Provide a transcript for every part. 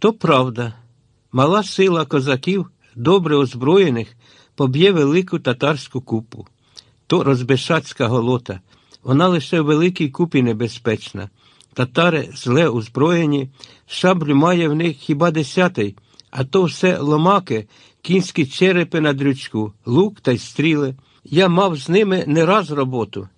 То правда, мала сила козаків, добре озброєних, поб'є велику татарську купу. То розбешацька голота. Вона лише в великій купі небезпечна. Татари зле озброєні, шаблю має в них хіба десятий, а то все ломаки, кінські черепи на дрючку, лук та й стріли. Я мав з ними не раз роботу,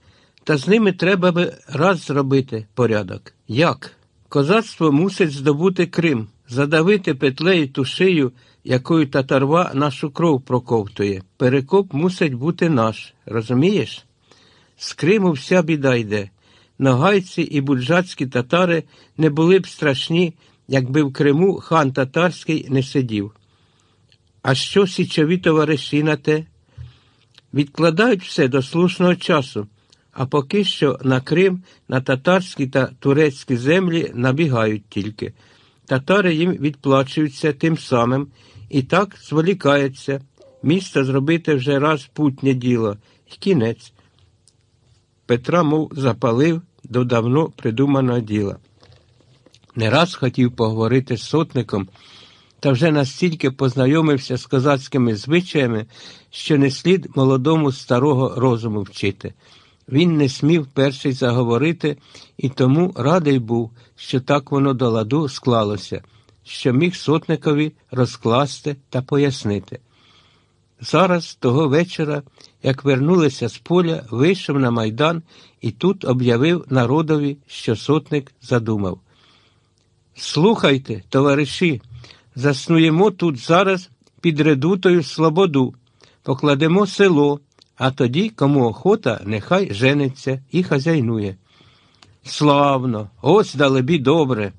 та з ними треба би раз зробити порядок. Як? Козацтво мусить здобути Крим, задавити петлею ту шию, якою татарва нашу кров проковтує. Перекоп мусить бути наш, розумієш? З Криму вся біда йде. Ногайці і буджацькі татари не були б страшні, якби в Криму хан татарський не сидів. А що січові товариші на те? Відкладають все до слушного часу, а поки що на Крим, на татарські та турецькі землі набігають тільки. Татари їм відплачуються тим самим і так зволікаються. Місто зробити вже раз путнє діло, кінець. Петра, мов запалив до давно придуманого діла. Не раз хотів поговорити з сотником, та вже настільки познайомився з козацькими звичаями, що не слід молодому старого розуму вчити. Він не смів перший заговорити і тому радий був, що так воно до ладу склалося, що міг сотникові розкласти та пояснити. Зараз, того вечора, як вернулися з поля, вийшов на майдан і тут об'явив народові, що сотник задумав. Слухайте, товариші, заснуємо тут зараз під редутою Слободу, покладемо село, а тоді, кому охота, нехай жениться і хазяйнує. Славно, ось далебі добре.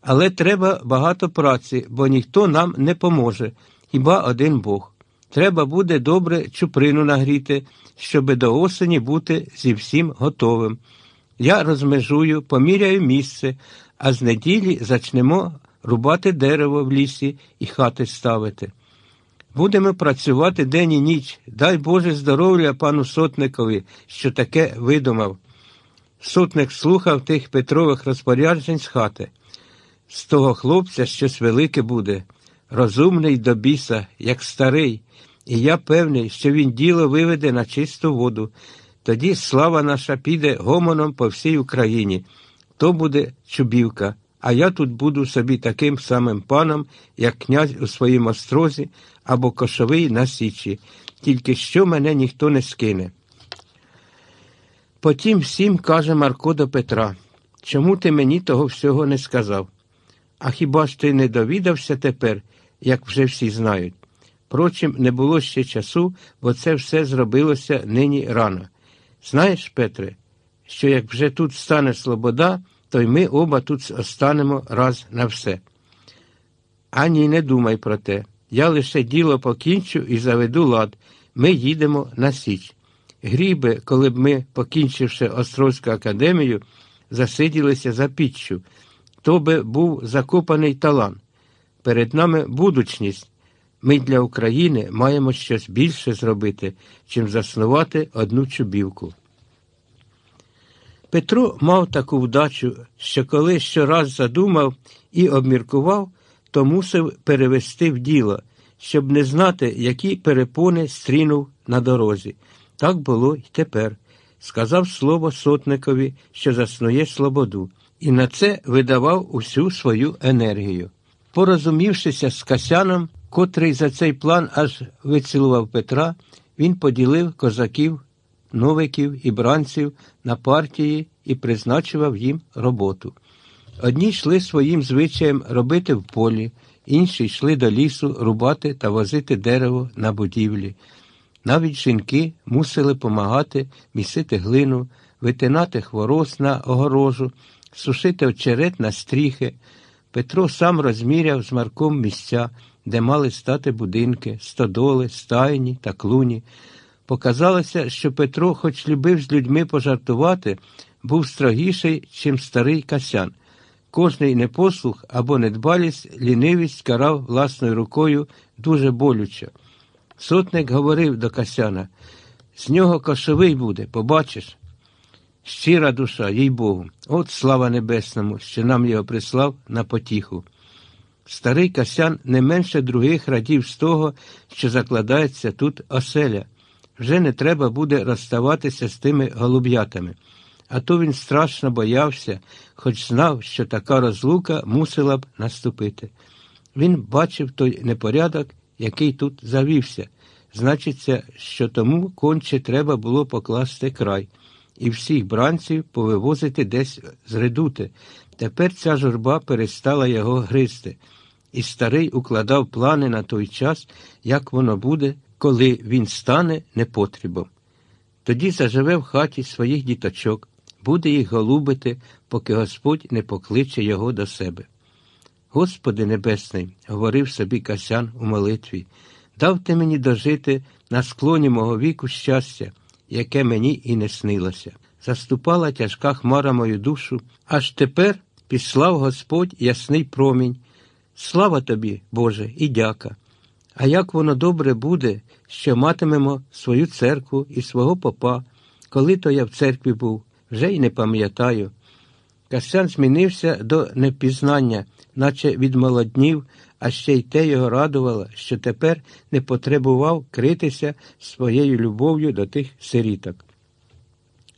Але треба багато праці, бо ніхто нам не поможе, хіба один Бог. Треба буде добре чуприну нагріти, щоби до осені бути зі всім готовим. Я розмежую, поміряю місце, а з неділі зачнемо рубати дерево в лісі і хати ставити. Будемо працювати день і ніч. Дай Боже здоров'я пану сотникові, що таке видумав. Сотник слухав тих Петрових розпоряджень з хати. З того хлопця щось велике буде, розумний до біса, як старий, і я певний, що він діло виведе на чисту воду. Тоді слава наша піде гомоном по всій Україні. То буде Чубівка, а я тут буду собі таким самим паном, як князь у своїм острозі або кошовий на Січі, тільки що мене ніхто не скине. Потім всім каже Марко до Петра, чому ти мені того всього не сказав? А хіба ж ти не довідався тепер, як вже всі знають? Впрочем, не було ще часу, бо це все зробилося нині рано. Знаєш, Петре, що як вже тут стане Слобода, то й ми оба тут останемо раз на все. Ані не думай про те. Я лише діло покінчу і заведу лад. Ми їдемо на Січ. Гріби, коли б ми, покінчивши Острозьку академію, засиділися за піччю, то би був закопаний талант. Перед нами будучність. Ми для України маємо щось більше зробити, чим заснувати одну чубівку. Петро мав таку вдачу, що коли щораз задумав і обміркував, то мусив перевести в діло, щоб не знати, які перепони стрінув на дорозі. Так було й тепер. Сказав слово сотникові, що заснує слободу, і на це видавав усю свою енергію. Порозумівшися з Касяном, котрий за цей план аж вицілував Петра, він поділив козаків, новиків і бранців на партії і призначував їм роботу. Одні йшли своїм звичаєм робити в полі, інші йшли до лісу рубати та возити дерево на будівлі. Навіть жінки мусили помагати місити глину, витинати хворост на огорожу, сушити очерет на стріхи. Петро сам розміряв з Марком місця, де мали стати будинки, стодоли, стайні та клуні. Показалося, що Петро, хоч любив з людьми пожартувати, був строгіший, чим старий касян. Кожний непослух або недбалість, лінивість карав власною рукою дуже болюче. Сотник говорив до Касяна з нього кошовий буде, побачиш. Щира душа, їй Богу, от слава небесному, що нам його прислав на потіху. Старий Касян не менше других радів з того, що закладається тут оселя. Вже не треба буде розставатися з тими голуб'ятами. А то він страшно боявся, хоч знав, що така розлука мусила б наступити. Він бачив той непорядок, який тут завівся. Значиться, що тому конче треба було покласти край і всіх бранців повивозити десь з редути. Тепер ця журба перестала його гризти, і старий укладав плани на той час, як воно буде, коли він стане непотрібом. Тоді заживе в хаті своїх діточок, буде їх голубити, поки Господь не покличе його до себе. Господи Небесний, говорив собі Касян у молитві, давте мені дожити на склоні мого віку щастя, яке мені і не снилося. Заступала тяжка хмара мою душу, аж тепер післав Господь ясний промінь. Слава тобі, Боже, і дяка. А як воно добре буде, що матимемо свою церкву і свого попа, коли то я в церкві був, вже й не пам'ятаю. Касян змінився до непізнання, наче відмолоднів, а ще й те його радувало, що тепер не потребував критися своєю любов'ю до тих сиріток.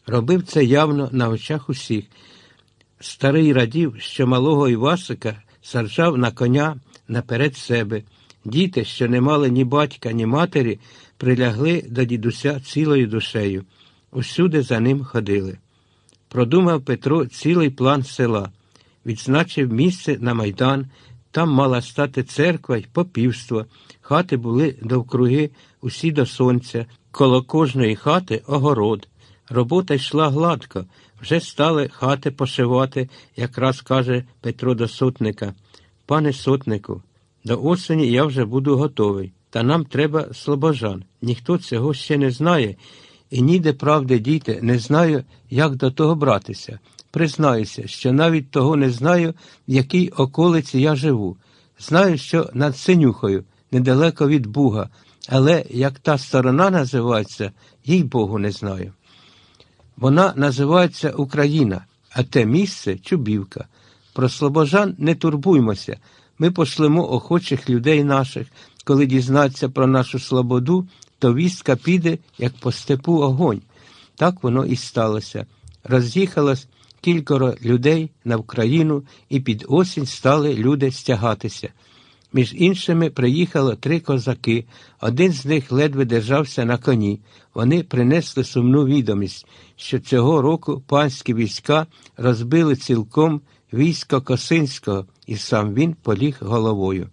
Робив це явно на очах усіх. Старий радів, що малого Івасика саджав на коня наперед себе. Діти, що не мали ні батька, ні матері, прилягли до дідуся цілою душею. Усюди за ним ходили. Продумав Петро цілий план села, відзначив місце на майдан, там мала стати церква й попівство, хати були довкруги, усі до сонця, коло кожної хати огород. Робота йшла гладко, вже стали хати пошивати, якраз каже Петро до сотника. Пане сотнику, до осені я вже буду готовий, та нам треба слобожан. Ніхто цього ще не знає, і ніде правди діти, не знаю, як до того братися. Признаюся, що навіть того не знаю, в якій околиці я живу. Знаю, що над Синюхою, недалеко від Буга, але як та сторона називається, їй Богу не знаю. Вона називається Україна, а те місце Чубівка. Про слобожан не турбуймося. Ми пошлемо охочих людей наших, коли дізнаться про нашу слободу, то вістка піде, як по степу огонь. Так воно і сталося. Роз'їхалось кількоро людей на Україну, і під осінь стали люди стягатися. Між іншими приїхало три козаки, один з них ледве держався на коні. Вони принесли сумну відомість, що цього року панські війська розбили цілком військо Косинського, і сам він поліг головою.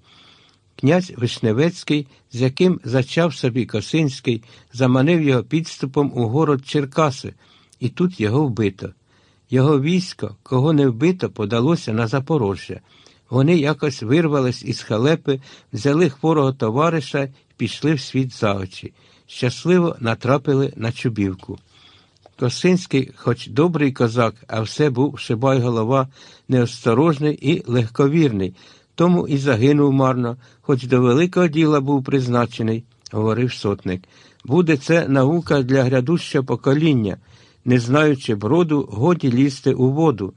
Князь Вишневецький, з яким зачав собі Косинський, заманив його підступом у город Черкаси, і тут його вбито. Його військо, кого не вбито, подалося на Запорожжя. Вони якось вирвались із халепи, взяли хворого товариша і пішли в світ за очі. Щасливо натрапили на Чубівку. Косинський, хоч добрий козак, а все був шибай голова, неосторожний і легковірний, тому і загинув марно, хоч до великого діла був призначений, говорив сотник. Буде це наука для грядущого покоління, не знаючи броду, годі лізти у воду.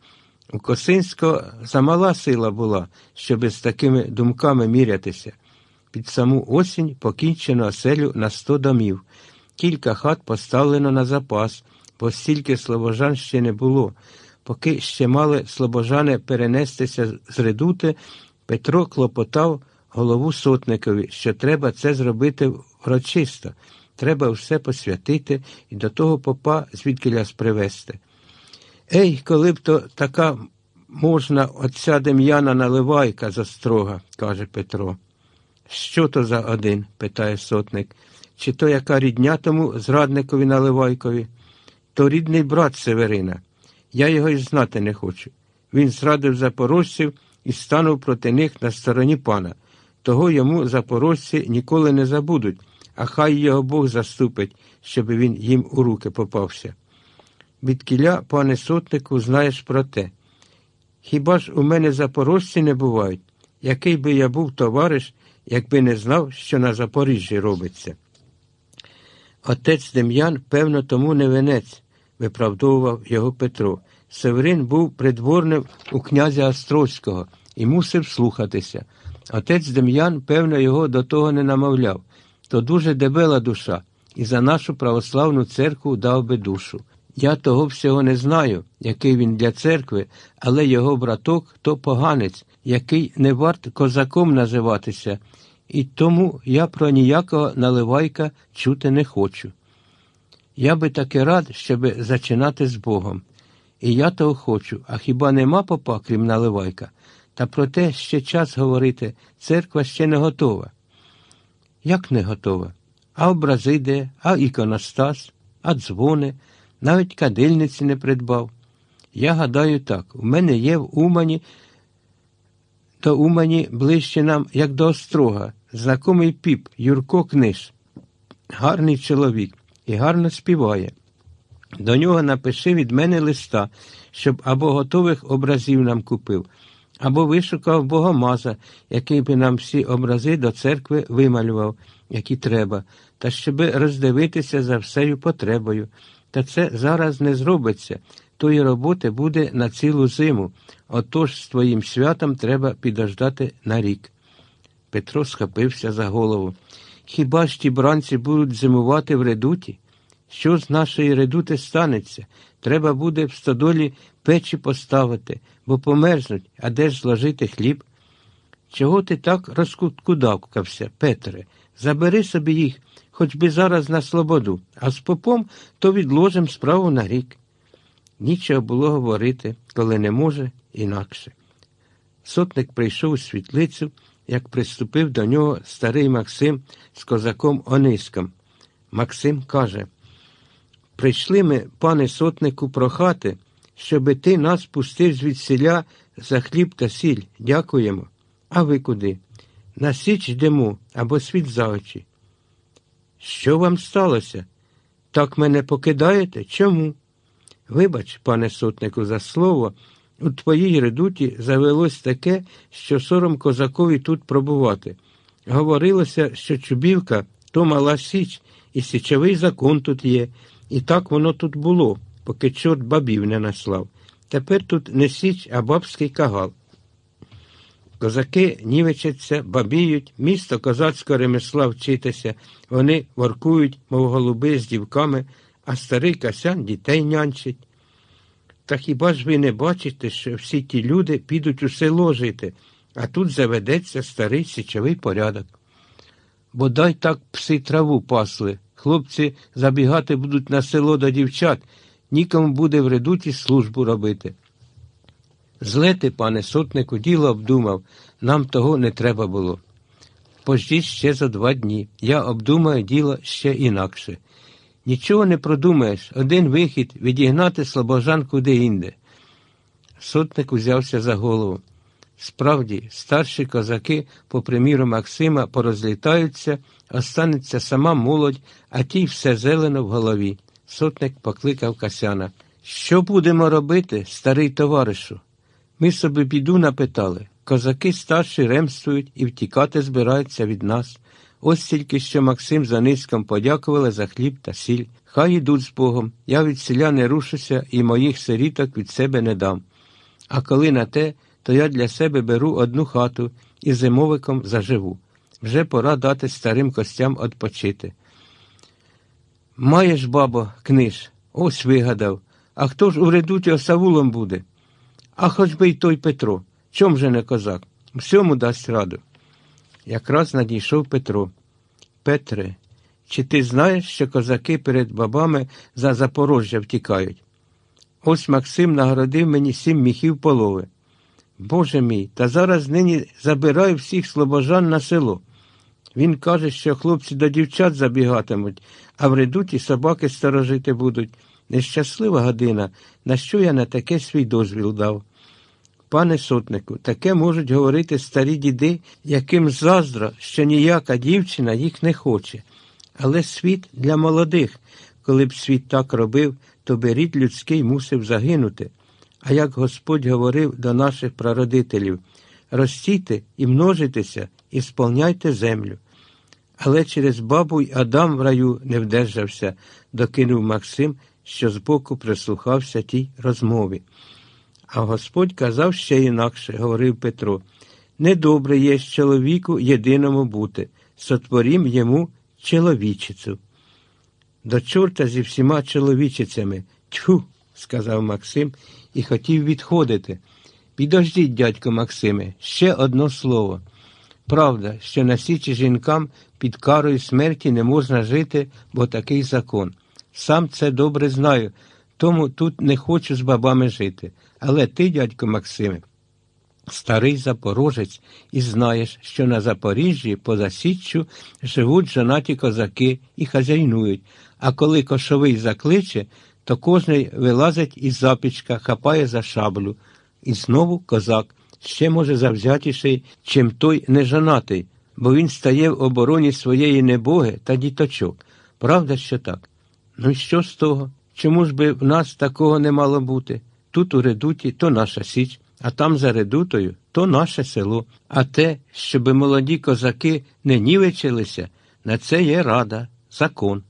У Косинського замала сила була, щоб з такими думками мірятися. Під саму осінь покінчено оселю на сто домів, кілька хат поставлено на запас, бо стільки слобожан ще не було. Поки ще мали слобожани перенестися з редути, Петро клопотав голову сотникові, що треба це зробити врочисто, треба все посвятити і до того попа звідкиляс привезти. Ей, коли б то така можна отця Дем'яна Наливайка застрога, каже Петро. Що то за один? питає сотник. Чи то яка рідня тому зрадникові Наливайкові? То рідний брат Северина. Я його й знати не хочу. Він зрадив запорожців і станув проти них на стороні пана. Того йому запорожці ніколи не забудуть, а хай його Бог заступить, щоб він їм у руки попався. Від кіля, пане сотнику, знаєш про те. Хіба ж у мене запорожці не бувають? Який би я був товариш, якби не знав, що на Запоріжжі робиться? Отець Дем'ян, певно, тому не венець, виправдовував його Петро. Северин був придворним у князя Острозького і мусив слухатися. Отець Дем'ян, певно, його до того не намовляв. То дуже дебела душа, і за нашу православну церкву дав би душу. Я того всього не знаю, який він для церкви, але його браток то поганець, який не варт козаком називатися, і тому я про ніякого наливайка чути не хочу. Я би таки рад, щоб зачинати з Богом. І я того хочу, а хіба нема попа, крім наливайка? Та про те ще час говорити, церква ще не готова. Як не готова? А образи де, а іконостас, а дзвони, навіть кадильниці не придбав. Я гадаю так, у мене є в Умані, до Умані ближче нам, як до Острога, знакомий піп Юрко Книж. Гарний чоловік і гарно співає. До нього напиши від мене листа, щоб або готових образів нам купив, або вишукав богомаза, який би нам всі образи до церкви вималював, які треба, та щоб роздивитися за всею потребою. Та це зараз не зробиться. Тої роботи буде на цілу зиму, отож з твоїм святом треба підождати на рік. Петро схопився за голову. Хіба ж ті бранці будуть зимувати в редуті? Що з нашої редути станеться? Треба буде в стодолі печі поставити, бо померзнуть, а де ж зложити хліб? Чого ти так розкуткудавкався, Петре? Забери собі їх, хоч би зараз на слободу, а з попом то відложим справу на рік. Нічого було говорити, коли не може, інакше. Сотник прийшов у світлицю, як приступив до нього старий Максим з козаком Ониском. Максим каже Прийшли ми, пане сотнику, прохати, щоби ти нас пустив звідсіля за хліб та сіль. Дякуємо. А ви куди? На січ йдемо або світ за очі. Що вам сталося? Так мене покидаєте? Чому? Вибач, пане сотнику, за слово, у твоїй редуті завелось таке, що сором козакові тут пробувати. Говорилося, що Чубівка то мала січ, і січовий закон тут є. І так воно тут було, поки чорт бабів не наслав. Тепер тут не січ, а бабський кагал. Козаки нівечаться, бабіють, місто козацького ремесла вчитися, вони воркують, мов голуби з дівками, а старий касян дітей нянчить. Та хіба ж ви не бачите, що всі ті люди підуть у село жити, а тут заведеться старий січовий порядок? Бодай так пси траву пасли, Хлопці забігати будуть на село до дівчат, нікому буде в редуті службу робити. Зле ти, пане сотнику, діло обдумав, нам того не треба було. Пождіть ще за два дні. Я обдумаю діло ще інакше. Нічого не продумаєш, один вихід відігнати слабожан куди інде. Сотник узявся за голову. Справді, старші козаки, по приміру Максима, порозлітаються, останеться сама молодь, а тій все зелено в голові. Сотник покликав Касяна. Що будемо робити, старий товаришу? Ми собі біду напитали. Козаки старші ремствують і втікати збираються від нас. Ось тільки що Максим за низьком подякували за хліб та сіль. Хай ідуть з Богом. Я від селя не рушуся і моїх сиріток від себе не дам. А коли на те, то я для себе беру одну хату і зимовиком заживу. Вже пора дати старим костям відпочити. Маєш, бабо, книж, ось вигадав. А хто ж у редуті осавулом буде? А хоч би й той Петро. Чом же не козак? Всьому дасть раду. Якраз надійшов Петро. Петре, чи ти знаєш, що козаки перед бабами за Запорожжя втікають? Ось Максим нагородив мені сім міхів полови. Боже мій, та зараз нині забираю всіх слобожан на село. Він каже, що хлопці до дівчат забігатимуть, а в редуті собаки сторожити будуть. Нещаслива година, на що я на таке свій дозвіл дав. Пане сотнику, таке можуть говорити старі діди, яким заздро, що ніяка дівчина їх не хоче. Але світ для молодих. Коли б світ так робив, то би рід людський мусив загинути. А як Господь говорив до наших прародителів ростійте і множитеся, і сповняйте землю. Але через бабу й Адам в раю не вдержався, докинув Максим, що збоку прислухався тій розмові. А Господь казав ще інакше, говорив Петро. Недобре є чоловіку єдиному бути, сотворім йому чоловічицю. До чорта зі всіма чоловічицями. Тьфу, сказав Максим і хотів відходити. Підождіть, дядько Максиме, ще одно слово. Правда, що на січі жінкам під карою смерті не можна жити, бо такий закон. Сам це добре знаю, тому тут не хочу з бабами жити. Але ти, дядько Максиме, старий запорожець, і знаєш, що на Запоріжжі поза Січчю живуть жонаті козаки і хазяйнують, а коли кошовий закличе, то кожний вилазить із запічка, хапає за шаблю. І знову козак ще може завзятіший, чим той нежонатий, бо він стає в обороні своєї небоги та діточок. Правда, що так? Ну і що з того? Чому ж би в нас такого не мало бути? Тут у редуті то наша січ, а там за редутою то наше село. А те, щоби молоді козаки не нівечилися, на це є рада, закон.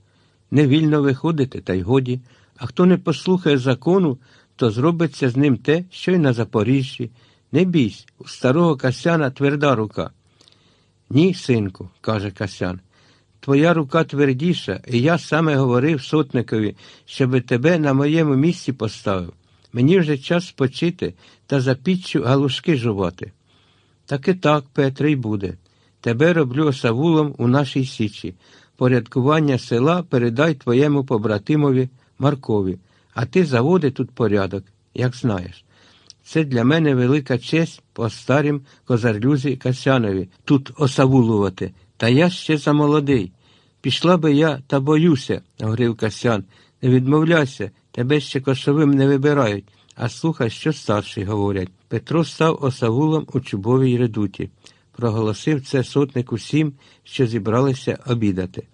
Не вільно виходити, та й годі. А хто не послухає закону, то зробиться з ним те, що й на Запоріжжі. Не бійсь, у старого Касяна тверда рука. Ні, синку, каже Касян. Твоя рука твердіша, і я саме говорив сотникові, щоби тебе на моєму місці поставив. Мені вже час спочити та за піччю галушки жувати. Так і так, Петре, й буде. Тебе роблю осавулом у нашій січі. Порядкування села передай твоєму побратимові Маркові, а ти заводи тут порядок, як знаєш. Це для мене велика честь по старім козарлюзі Касянові тут осавулувати, та я ще замолодий. Пішла би я та боюся, говорив Касян. Не відмовляйся, тебе ще кошовим не вибирають, а слухай, що старші говорять. Петро став осавулом у чубовій редуті. Проголосив це сотник усім, що зібралися обідати.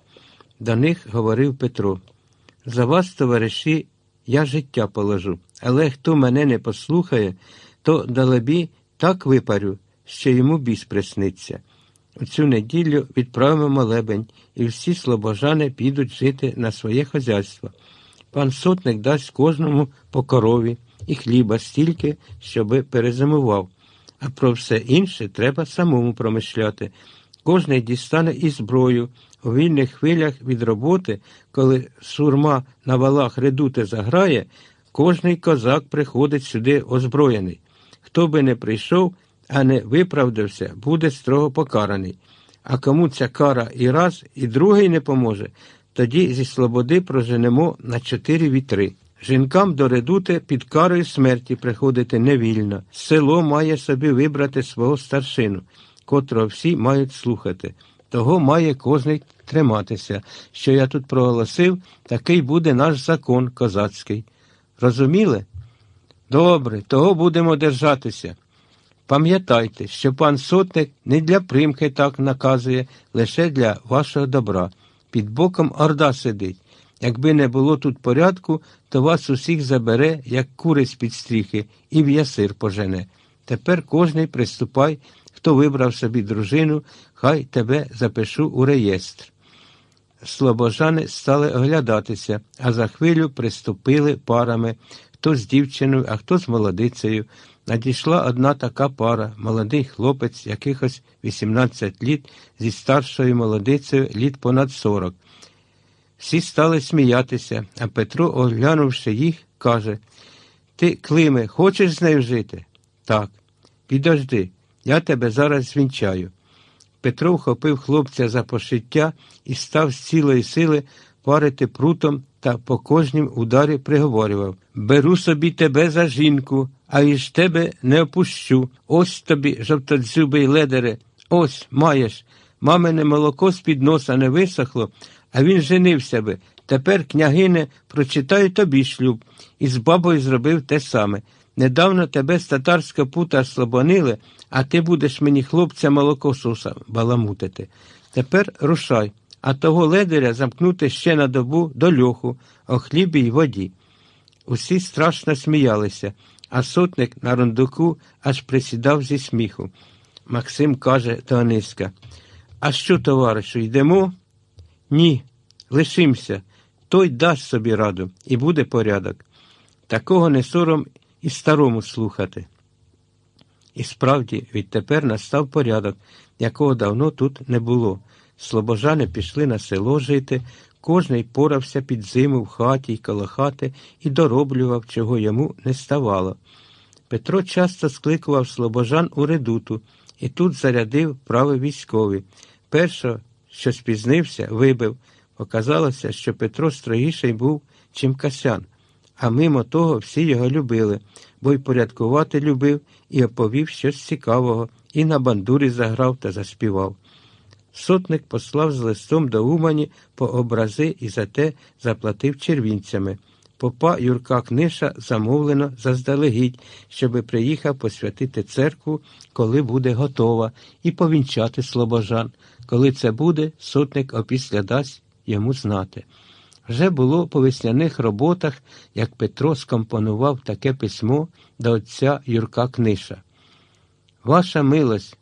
До них говорив Петро. За вас, товариші, я життя положу, але хто мене не послухає, то далебі так випарю, що йому біс присниться. У цю неділю відправимо молебень, і всі слобожани підуть жити на своє хазяйство. Пан сотник дасть кожному по корові і хліба стільки, щоби перезимував, а про все інше треба самому промишляти. Кожний дістане і зброю у вільних хвилях від роботи, коли сурма на валах редути заграє, кожний козак приходить сюди озброєний. Хто би не прийшов, а не виправдався, буде строго покараний. А кому ця кара і раз, і другий не поможе, тоді зі слободи проженемо на чотири вітри. Жінкам до редути під карою смерті приходити невільно. Село має собі вибрати свого старшину, котрого всі мають слухати. Того має кожний триматися. Що я тут проголосив, такий буде наш закон козацький. Розуміли? Добре, того будемо держатися. Пам'ятайте, що пан сотник не для примхи так наказує, лише для вашого добра. Під боком орда сидить. Якби не було тут порядку, то вас усіх забере, як куриць під стріхи, і в ясир пожене. Тепер кожний приступай, хто вибрав собі дружину, хай тебе запишу у реєстр. Слобожани стали оглядатися, а за хвилю приступили парами хто з дівчиною, а хто з молодицею. Надійшла одна така пара, молодий хлопець, якихось 18 літ, зі старшою молодицею літ понад 40. Всі стали сміятися, а Петро, оглянувши їх, каже Ти, Климе, хочеш з нею жити? Так. Підожди, я тебе зараз звінчаю. Петро вхопив хлопця за пошиття і став з цілої сили парити прутом та по кожнім ударі приговорював Беру собі тебе за жінку, а із тебе не опущу. Ось тобі, жовтодзюбий ледере, ось маєш. Мамине молоко з-під носа не висохло, а він женився би. Тепер, княгине, прочитаю тобі шлюб, і з бабою зробив те саме. Недавно тебе з татарська пута слабонили, а ти будеш мені хлопця молокосуса баламутити. Тепер рушай а того ледаря замкнути ще на добу до льоху, о хлібі й воді. Усі страшно сміялися, а сотник на рундуку аж присідав зі сміху. Максим каже до Аниська А що, товаришу, йдемо? Ні, лишимся. Той дасть собі раду і буде порядок. Такого не сором і старому слухати. І справді, відтепер настав порядок, якого давно тут не було. Слобожани пішли на село жити, кожний порався під зиму в хаті й коло хати і дороблював, чого йому не ставало. Петро часто скликував слобожан у редуту і тут зарядив прави військові. Першого, що спізнився, вибив. Оказалося, що Петро строгіший був, чим Касян, а мимо того всі його любили, бо й порядкувати любив і оповів щось цікавого, і на бандурі заграв та заспівав. Сотник послав з листом до Умані по образи і за те заплатив червінцями. Попа Юрка Книша замовлено заздалегідь, щоби приїхав посвятити церкву, коли буде готова, і повінчати слобожан. Коли це буде, сотник опісля дасть йому знати. Вже було по весняних роботах, як Петро скомпонував таке письмо до отця Юрка Книша. Ваша милость,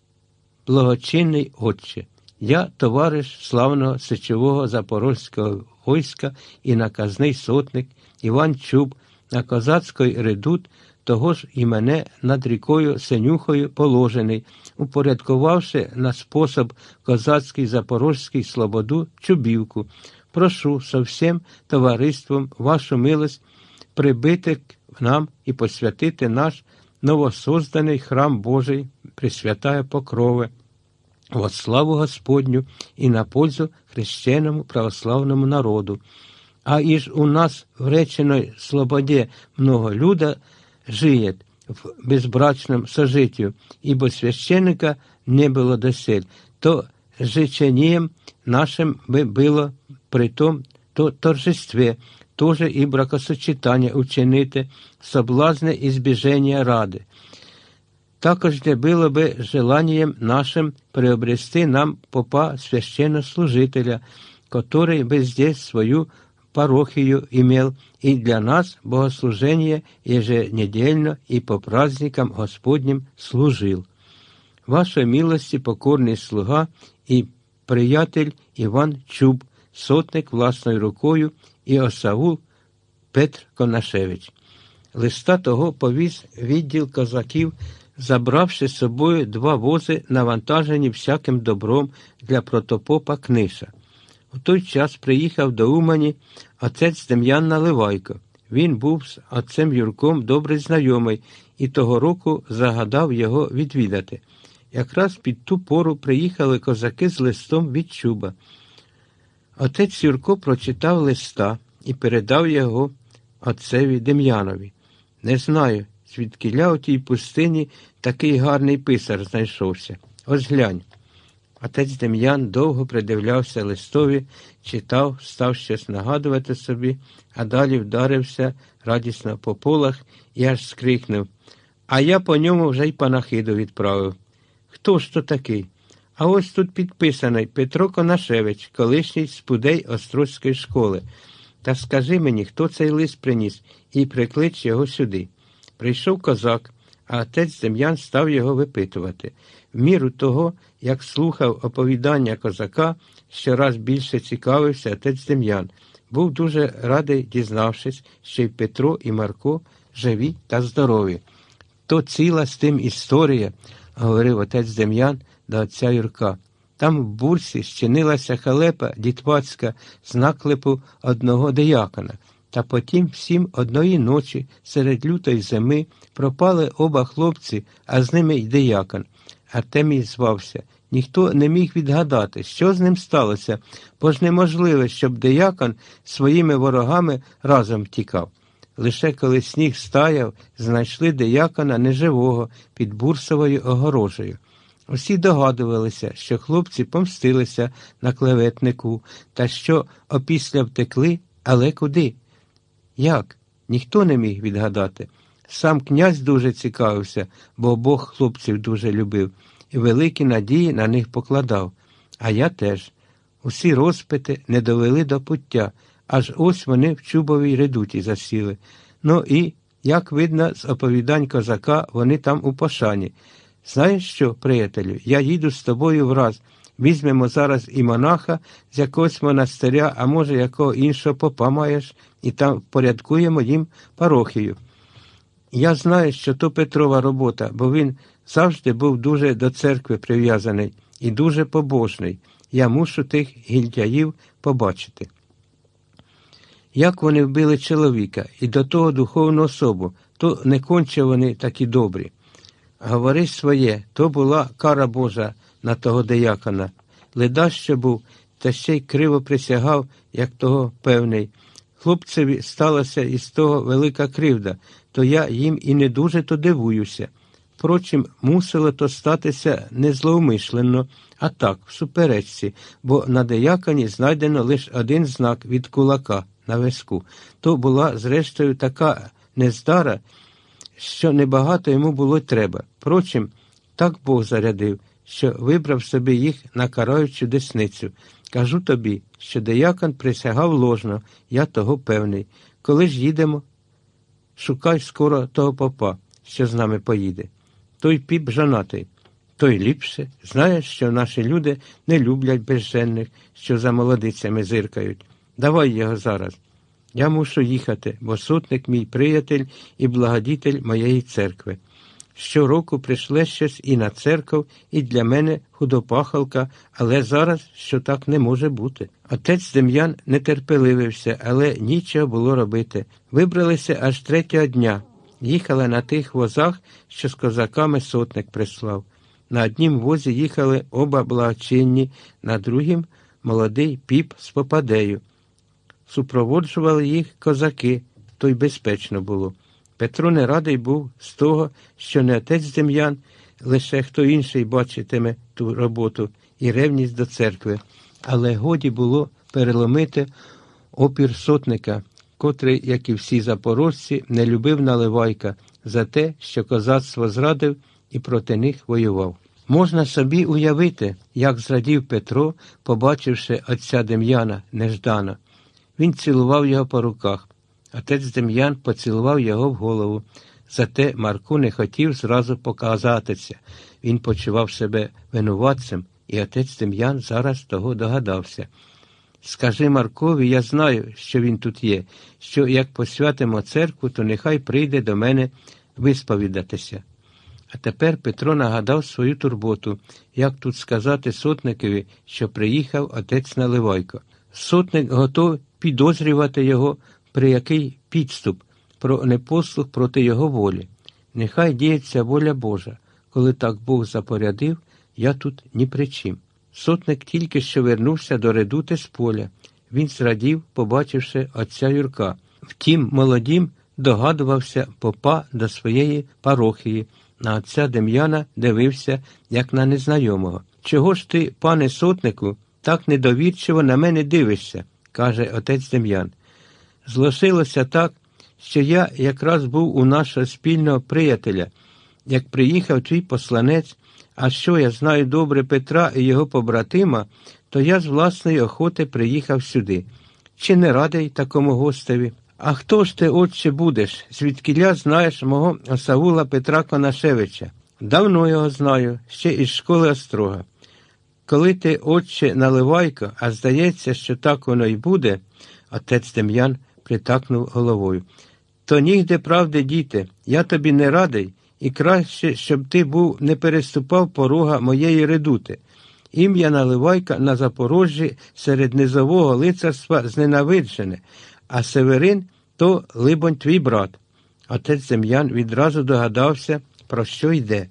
благочинний отче, я товариш славного сечового запорозького війська і наказний сотник Іван Чуб на козацький редут того ж і мене над рікою Синюхою положений, упорядкувавши на спосіб козацький запорозький слободу Чубівку Прошу со всім товариством вашу милость прибити к нам і посвятити наш новосозданий храм Божий, Пресвятая Покрови, во славу Господню і на пользу хрещеному православному народу. А і ж у нас в реченой слободе много люда жиет в безбрачном сожитию, ибо священника не было досель, то жечением нашим бы было при том то торжестве, тоже и бракосочетание учинити, соблазне і збіження ради. Також не було би желанием нашим приобрести нам попа священнослужителя, который бы здесь свою парохию имел, и для нас богослужение еженедельно и по праздникам Господним служил. Ваша милости покорний слуга і приятель Іван Чуб, сотник власною рукою і осаул Петр Конашевич. Листа того повіз відділ козаків, забравши з собою два вози, навантажені всяким добром для протопопа Книша. У той час приїхав до Умані отець Дем'ян Наливайко. Він був з отцем Юрком добре знайомий і того року загадав його відвідати. Якраз під ту пору приїхали козаки з листом від Чуба. Отець Юрко прочитав листа і передав його отцеві Дем'янові. Не знаю, звідкиля у тій пустині такий гарний писар знайшовся. Ось глянь. Отець Дем'ян довго придивлявся листові, читав, став щось нагадувати собі, а далі вдарився радісно по полах і аж скрикнув. А я по ньому вже й панахиду відправив. Хто ж то такий? А ось тут підписаний Петро Конашевич, колишній спудей Острозької школи. Та скажи мені, хто цей лист приніс, і приклич його сюди. Прийшов козак, а отець Дем'ян став його випитувати. В міру того, як слухав оповідання козака, щораз більше цікавився отець Дем'ян. Був дуже радий, дізнавшись, що й Петро і Марко живі та здорові. То ціла з тим історія, говорив отець Дем'ян до отця Юрка. Там в бурсі щинилася халепа дітвацька з наклепу одного деякона. Та потім всім одної ночі серед лютої зими пропали оба хлопці, а з ними й деякон. Артемій звався. Ніхто не міг відгадати, що з ним сталося, бо ж неможливо, щоб деякон своїми ворогами разом втікав. Лише коли сніг стаяв, знайшли деякона неживого під бурсовою огорожею. Усі догадувалися, що хлопці помстилися на клеветнику та що опісля втекли, але куди? Як? Ніхто не міг відгадати. Сам князь дуже цікавився, бо обох хлопців дуже любив, і великі надії на них покладав. А я теж. Усі розпити не довели до пуття, аж ось вони в чубовій редуті засіли. Ну і, як видно, з оповідань козака вони там у пошані. Знаєш що, приятелю, я їду з тобою враз. Візьмемо зараз і монаха з якогось монастиря, а може, якого іншого попа маєш, і там впорядкуємо їм парохію. Я знаю, що то Петрова робота, бо він завжди був дуже до церкви прив'язаний і дуже побожний. Я мушу тих гільдяїв побачити. Як вони вбили чоловіка і до того духовну особу, то не конче вони такі добрі. Говори своє, то була кара Божа на того деякона. Леда що був, та ще й криво присягав, як того певний. Хлопцеві сталася із того велика кривда, то я їм і не дуже то дивуюся. Впрочем, мусило то статися не зловмишлено, а так, в суперечці, бо на деяконі знайдено лише один знак від кулака на виску. То була, зрештою, така нездара, що небагато йому було треба. Впрочем, так Бог зарядив, що вибрав собі їх на караючу десницю. Кажу тобі, що деякон присягав ложно, я того певний. Коли ж їдемо, шукай скоро того попа, що з нами поїде. Той піп жанатий, той ліпше. Знаєш, що наші люди не люблять безженних, що за молодицями зиркають. Давай його зараз. Я мушу їхати, бо сотник мій приятель і благодітель моєї церкви. Щороку прийшле щось і на церков, і для мене худопахалка, але зараз що так не може бути. Отець Дем'ян нетерпеливився, але нічого було робити. Вибралися аж третього дня. Їхали на тих возах, що з козаками сотник прислав. На однім возі їхали оба благочинні, на другім молодий піп з попадею. Супроводжували їх козаки, то й безпечно було. Петро не радий був з того, що не отець Дем'ян, лише хто інший бачитиме ту роботу і ревність до церкви, але годі було переломити опір сотника, котрий, як і всі запорожці, не любив наливайка за те, що козацтво зрадив і проти них воював. Можна собі уявити, як зрадів Петро, побачивши отця Дем'яна неждана. Він цілував його по руках. Отець Дем'ян поцілував його в голову. Зате Марку не хотів зразу показатися. Він почував себе винуватцем, і отець Дем'ян зараз того догадався. Скажи Маркові, я знаю, що він тут є, що як посвятимо церкву, то нехай прийде до мене висповідатися. А тепер Петро нагадав свою турботу, як тут сказати сотникові, що приїхав отець Наливайко. Сотник готов підозрювати його при який підступ про непослух проти його волі. Нехай діється воля Божа. Коли так Бог запорядив, я тут ні при чим. Сотник тільки що вернувся до редути з поля. Він зрадів, побачивши отця Юрка. Втім, молодім догадувався попа до своєї парохії. На отця Дем'яна дивився, як на незнайомого. Чого ж ти, пане сотнику, так недовірчиво на мене дивишся? Каже отець Дем'ян. Злосилося так, що я якраз був у нашого спільного приятеля, як приїхав твій посланець, а що я знаю добре Петра і його побратима, то я з власної охоти приїхав сюди. Чи не радий такому гостеві? А хто ж ти, отче, будеш? Звідкіля знаєш мого Саула Петра Конашевича? Давно його знаю, ще із школи Острога. Коли ти, отче, наливайко, а здається, що так воно й буде, отець Дем'ян притакнув головою. То нігде правди, діти, я тобі не радий, і краще, щоб ти був не переступав порога моєї редути. Ім'я Наливайка на Запорожжі серед низового лицарства зненавиджене, а Северин то, либонь, твій брат. Отець Зем'ян відразу догадався, про що йде.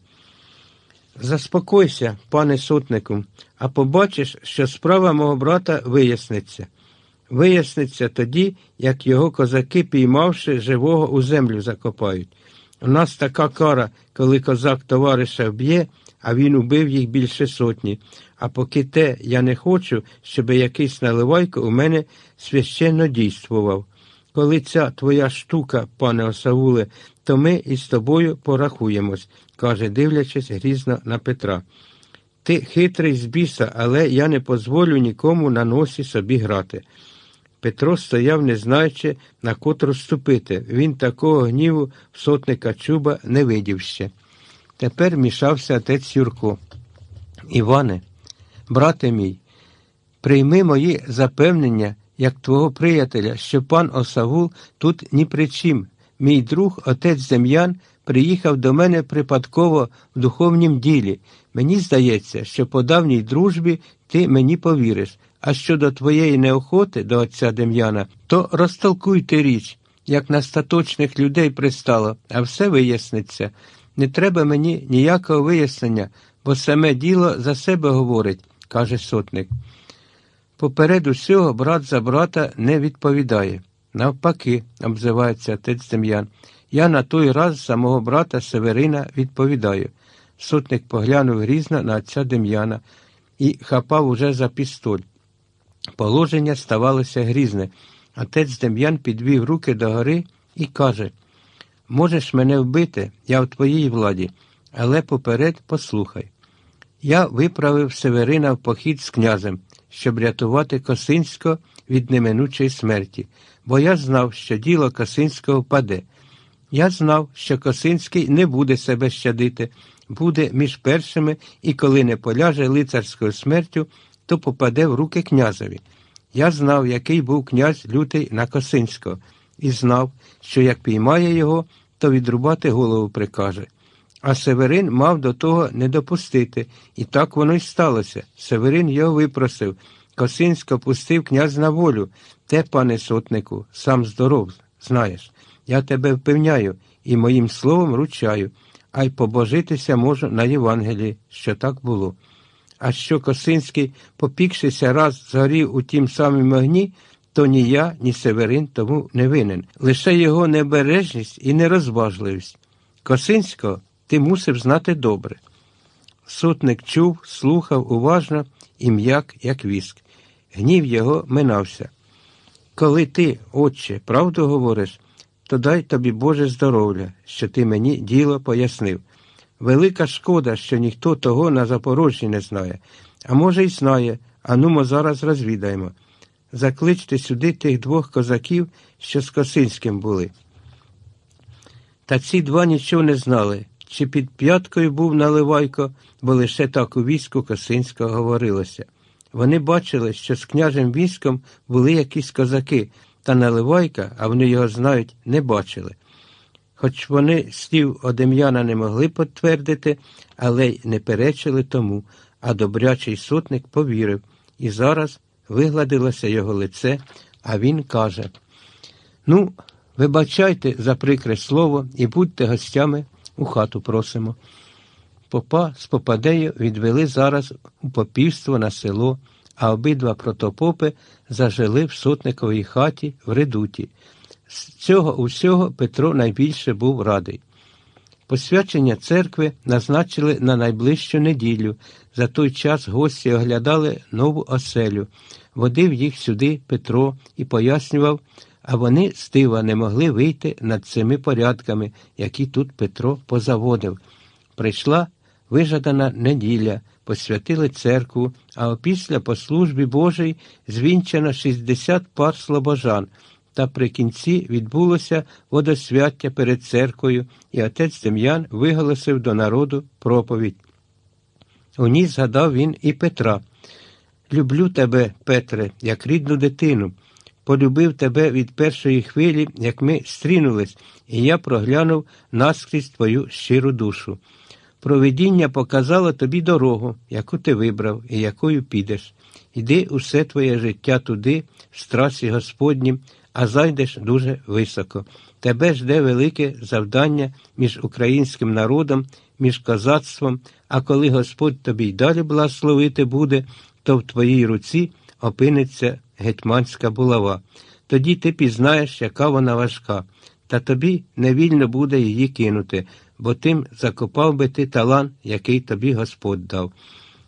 Заспокойся, пане сотнику, а побачиш, що справа мого брата виясниться. Виясниться тоді, як його козаки, піймавши, живого у землю закопають. У нас така кара, коли козак товариша вб'є, а він убив їх більше сотні. А поки те я не хочу, щоб якийсь наливайко у мене священно дійствував. Коли ця твоя штука, пане Осавуле, то ми із тобою порахуємось, каже, дивлячись грізно на Петра. Ти хитрий з біса, але я не дозволю нікому на носі собі грати. Петро стояв, не знаючи, на котру ступити. Він такого гніву в сотника чуба не видів ще. Тепер мішався отець Юрко. Іване, брате мій, прийми мої запевнення, як твого приятеля, що пан Осавул тут ні при чим, Мій друг, отець Дем'ян, приїхав до мене припадково в духовнім ділі. Мені здається, що по давній дружбі ти мені повіриш. А щодо твоєї неохоти до отця Дем'яна, то розтолкуйте річ, як на статочних людей пристало, а все виясниться. Не треба мені ніякого вияснення, бо саме діло за себе говорить, каже сотник. Поперед усього брат за брата не відповідає. Навпаки, обзивається отець Дем'ян. Я на той раз за мого брата Северина відповідаю. Сотник поглянув грізно на отця Дем'яна і хапав уже за пістоль. Положення ставалося грізне. Отець Дем'ян підвів руки догори і каже Можеш мене вбити, я в твоїй владі, але поперед послухай. Я виправив Северина в похід з князем, щоб рятувати Косинського від неминучої смерті, бо я знав, що діло Косинського впаде. Я знав, що Косинський не буде себе щадити, буде між першими і коли не поляже лицарською смертю, то попаде в руки князеві. Я знав, який був князь лютий на Косинського, і знав, що як піймає його, то відрубати голову прикаже. А Северин мав до того не допустити, і так воно й сталося. Северин його випросив. Косинсько пустив князь на волю. Те, пане сотнику, сам здоров, знаєш. Я тебе впевняю і моїм словом ручаю, а й побожитися можу на Євангелії, що так було. А що Косинський, попікшися раз, згорів у тім самім огні, то ні я, ні Северин тому не винен. Лише його небережність і нерозважливість. Косинського ти мусив знати добре. Сотник чув, слухав уважно і м'як, як віск. Гнів його минався. Коли ти, отче, правду говориш, то дай тобі Боже здоров'я, що ти мені діло пояснив. Велика шкода, що ніхто того на Запорожжі не знає, а може, й знає, а нумо зараз розвідаємо. Закличте сюди тих двох козаків, що з Косинським були. Та ці два нічого не знали, чи під п'яткою був наливайко, бо лише так у війську Косинського говорилося. Вони бачили, що з княжим військом були якісь козаки, та наливайка, а вони його знають, не бачили. Хоч вони слів Одем'яна не могли підтвердити, але й не перечили тому, а добрячий сотник повірив, і зараз вигладилося його лице, а він каже: Ну, вибачайте за прикре слово і будьте гостями у хату просимо. Попа з попадею відвели зараз у попівство на село, а обидва протопопи зажили в сотниковій хаті в редуті. З цього усього Петро найбільше був радий. Посвячення церкви назначили на найближчу неділю. За той час гості оглядали нову оселю. Водив їх сюди Петро і пояснював, а вони з дива не могли вийти над цими порядками, які тут Петро позаводив. Прийшла вижадана неділя, посвятили церкву, а опісля по службі Божій звінчено 60 пар слобожан та при кінці відбулося водосвяття перед церквою, і отець Дем'ян виголосив до народу проповідь. У ній згадав він і Петра. Люблю тебе, Петре, як рідну дитину. Полюбив тебе від першої хвилі, як ми стрінулись, і я проглянув наскрізь твою щиру душу. Провидіння показало тобі дорогу, яку ти вибрав і якою підеш. Іди усе твоє життя туди, в страсі Господнім, а зайдеш дуже високо. Тебе жде велике завдання між українським народом, між козацтвом, а коли Господь тобі й далі благословити буде, то в твоїй руці опиниться гетьманська булава. Тоді ти пізнаєш, яка вона важка, та тобі невільно буде її кинути, бо тим закопав би ти талант, який тобі Господь дав.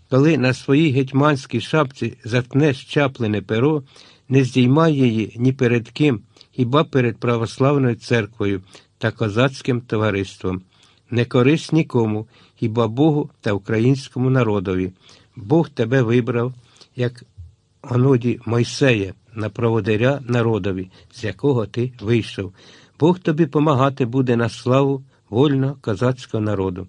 Коли на своїй гетьманській шапці заткнеш чаплене перо, не здіймай її ні перед ким, хіба перед православною церквою та козацьким товариством. Не корись нікому, хіба Богу та українському народові. Бог тебе вибрав, як оноді Мойсея, на проводиря народові, з якого ти вийшов. Бог тобі помагати буде на славу вольного козацького народу.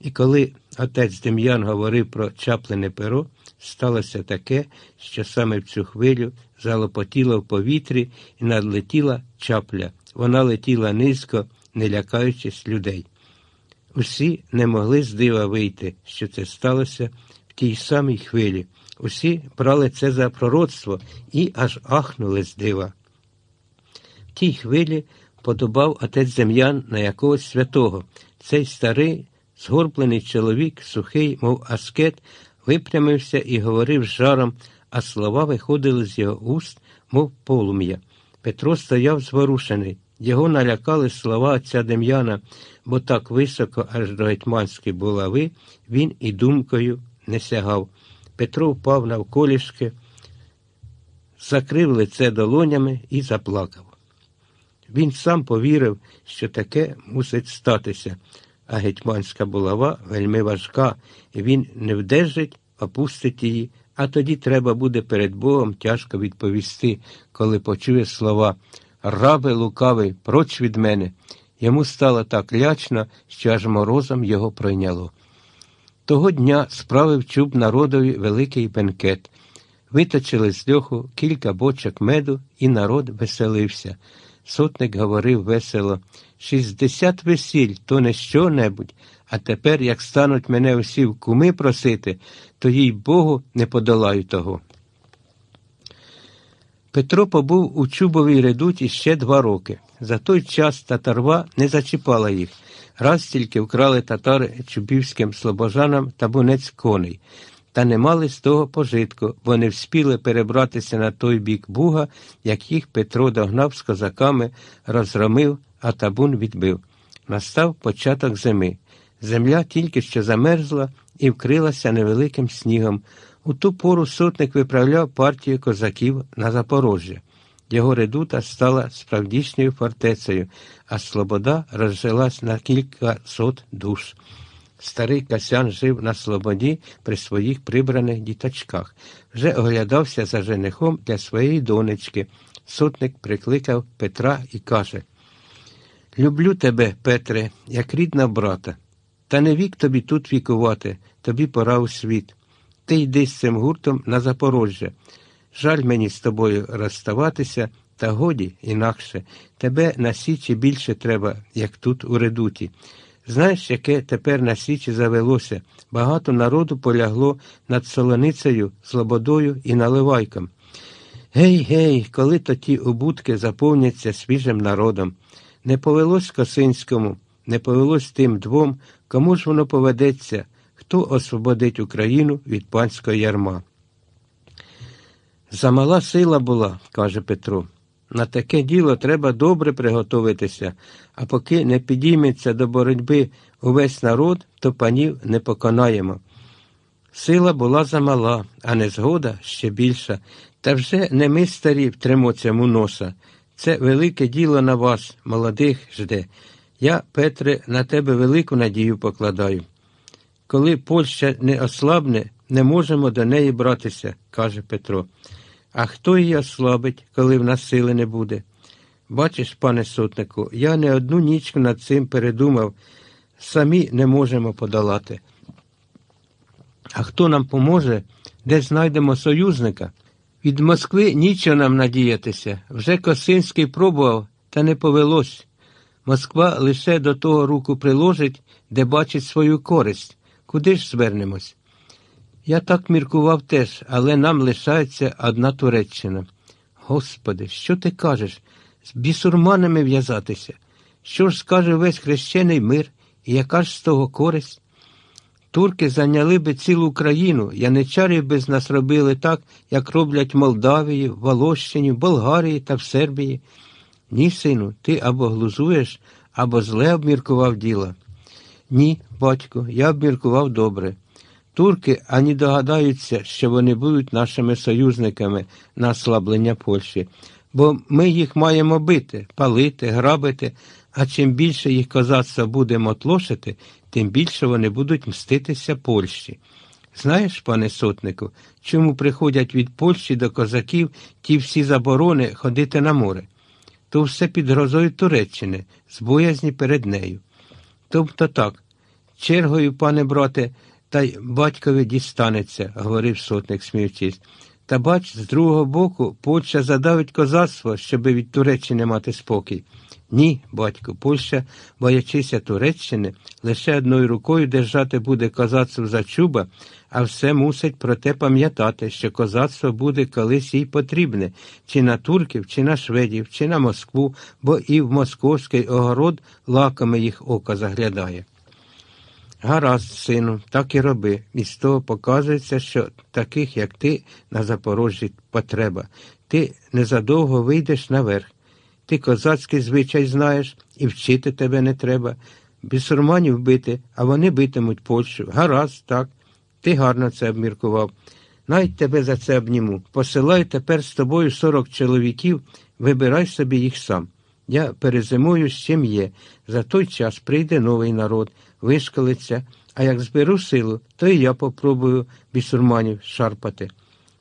І коли отець Дем'ян говорив про чаплене перо, сталося таке, що саме в цю хвилю залопотіло в повітрі і надлетіла чапля, вона летіла низько, не лякаючись людей. Усі не могли з дива вийти, що це сталося в тій самій хвилі. Усі брали це за пророцтво і аж ахнули з дива. В тій хвилі подобав отець зем'ян на якогось святого. Цей старий, згорблений чоловік, сухий, мов аскет, випрямився і говорив з жаром, а слова виходили з його уст, мов полум'я. Петро стояв зворушений. Його налякали слова отця Дем'яна, бо так високо, аж до гетьманської булави, він і думкою не сягав. Петро впав навколішки, закрив лице долонями і заплакав. Він сам повірив, що таке мусить статися, а гетьманська булава вельми важка, і він не вдержить, опустить її, а тоді треба буде перед Богом тяжко відповісти, коли почує слова Рабе лукавий, проч від мене. Йому стало так лячно, що аж морозом його пройняло. Того дня справив чуб народові великий бенкет. Виточили з льоху кілька бочок меду, і народ веселився. Сотник говорив весело шістдесят весіль, то не що-небудь, а тепер, як стануть мене усі в куми просити, то їй Богу не подолаю того. Петро побув у Чубовій редуті ще два роки. За той час татарва не зачіпала їх. Раз тільки вкрали татари чубівським слобожанам табунець коней, та не мали з того пожитку, бо не вспіли перебратися на той бік Буга, як їх Петро догнав з козаками, розгромив, а табун відбив. Настав початок зими. Земля тільки що замерзла і вкрилася невеликим снігом. У ту пору сотник виправляв партію козаків на Запорожжя. Його редута стала справдішньою фортецею, а Слобода розжилась на кілька сот душ. Старий Касян жив на Слободі при своїх прибраних діточках, вже оглядався за женихом для своєї донечки. Сотник прикликав Петра і каже Люблю тебе, Петре, як рідна брата, та не вік тобі тут вікувати, тобі пора у світ. Ти йди з цим гуртом на Запорожжя. Жаль мені з тобою розставатися, та годі інакше. Тебе на січі більше треба, як тут у редуті. Знаєш, яке тепер на січі завелося? Багато народу полягло над солоницею, слободою і наливайком. Гей, гей, коли то ті обутки заповняться свіжим народом. Не повелось Косинському, не повелось тим двом, кому ж воно поведеться, хто освободить Україну від панського ярма. Замала сила була, каже Петро. На таке діло треба добре приготуватися, а поки не підійметься до боротьби увесь народ, то панів не поконаємо. Сила була замала, а незгода ще більша, та вже не ми старі втримо цьому носа. Це велике діло на вас, молодих, жде. Я, Петре, на тебе велику надію покладаю. Коли Польща не ослабне, не можемо до неї братися, каже Петро. А хто її ослабить, коли в нас сили не буде? Бачиш, пане сотнику, я не одну нічку над цим передумав, самі не можемо подолати. А хто нам поможе, де знайдемо союзника? Від Москви нічого нам надіятися. Вже Косинський пробував, та не повелось. Москва лише до того руку приложить, де бачить свою користь. Куди ж звернемось? Я так міркував теж, але нам лишається одна Туреччина. Господи, що ти кажеш? З бісурманами в'язатися? Що ж скаже весь хрещений мир, і яка ж з того користь? Турки зайняли би цілу Україну, яничарів би з нас робили так, як роблять Молдавії, Волощині, Болгарії та в Сербії. Ні, сину, ти або глузуєш, або зле обміркував діла. Ні, батько, я обміркував добре. Турки ані догадаються, що вони будуть нашими союзниками на ослаблення Польщі, бо ми їх маємо бити, палити, грабити, а чим більше їх козацтва буде мотлошити, тим більше вони будуть мститися Польщі. Знаєш, пане сотнику, чому приходять від Польщі до козаків ті всі заборони ходити на море? То все під грозою Туреччини, з боязні перед нею. Тобто так, чергою, пане брате, та й батькові дістанеться, говорив сотник, сміючись. Та бач, з другого боку, Польща задавить козацтво, щоби від Туреччини мати спокій. Ні, батько, Польща, боячися Туреччини, лише одною рукою держати буде козацтво за чуба, а все мусить про те пам'ятати, що козацтво буде колись їй потрібне, чи на турків, чи на шведів, чи на Москву, бо і в московський огород лаками їх око заглядає. Гаразд, сину, так і роби. І з того показується, що таких, як ти, на Запорожжі потреба. Ти незадовго вийдеш наверх. Ти козацький звичай знаєш, і вчити тебе не треба. Бісурманів бити, а вони битимуть Польщу. Гаразд, так. Ти гарно це обміркував. Навіть тебе за це обніму. Посилаю тепер з тобою сорок чоловіків, вибирай собі їх сам. Я перезимую з чим є. За той час прийде новий народ, вишколиться, а як зберу силу, то і я попробую бісурманів шарпати.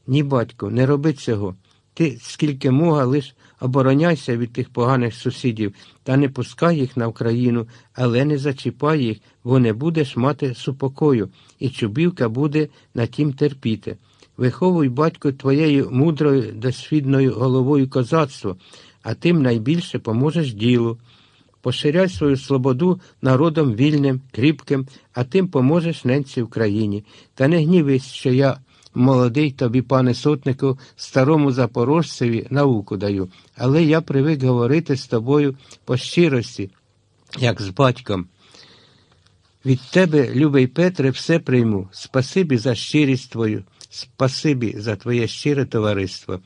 Ні, батько, не роби цього. Ти скільки мога, лиш обороняйся від тих поганих сусідів та не пускай їх на Україну, але не зачіпай їх, бо не будеш мати супокою, і чубівка буде на тім терпіти. Виховуй, батько, твоєю мудрою, досвідною головою козацтво, а тим найбільше поможеш ділу. Поширяй свою свободу народом вільним, кріпким, а тим поможеш ненці в країні. Та не гнівись, що я молодий тобі, пане сотнику, старому запорожцеві науку даю, але я привик говорити з тобою по щирості, як з батьком. Від тебе, любий Петре, все прийму. Спасибі за щирість твою, спасибі за твоє щире товариство.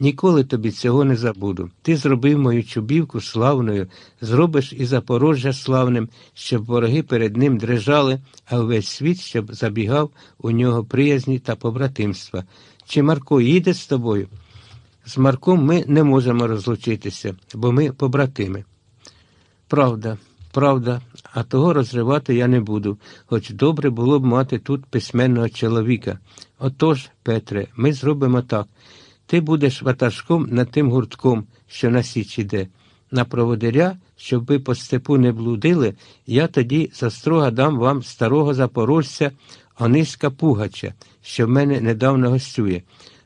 Ніколи тобі цього не забуду. Ти зробив мою чубівку славною, зробиш і Запорожжя славним, щоб вороги перед ним дрижали, а увесь світ, щоб забігав у нього приязні та побратимства. Чи Марко їде з тобою? З Марком ми не можемо розлучитися, бо ми побратими. Правда, правда, а того розривати я не буду, хоч добре було б мати тут письменного чоловіка. Отож, Петре, ми зробимо так. Ти будеш ватажком над тим гуртком, що на січ іде. На проводиря, щоб ви по степу не блудили, я тоді застрога дам вам старого запорожця Ониська Пугача, що в мене недавно гостює,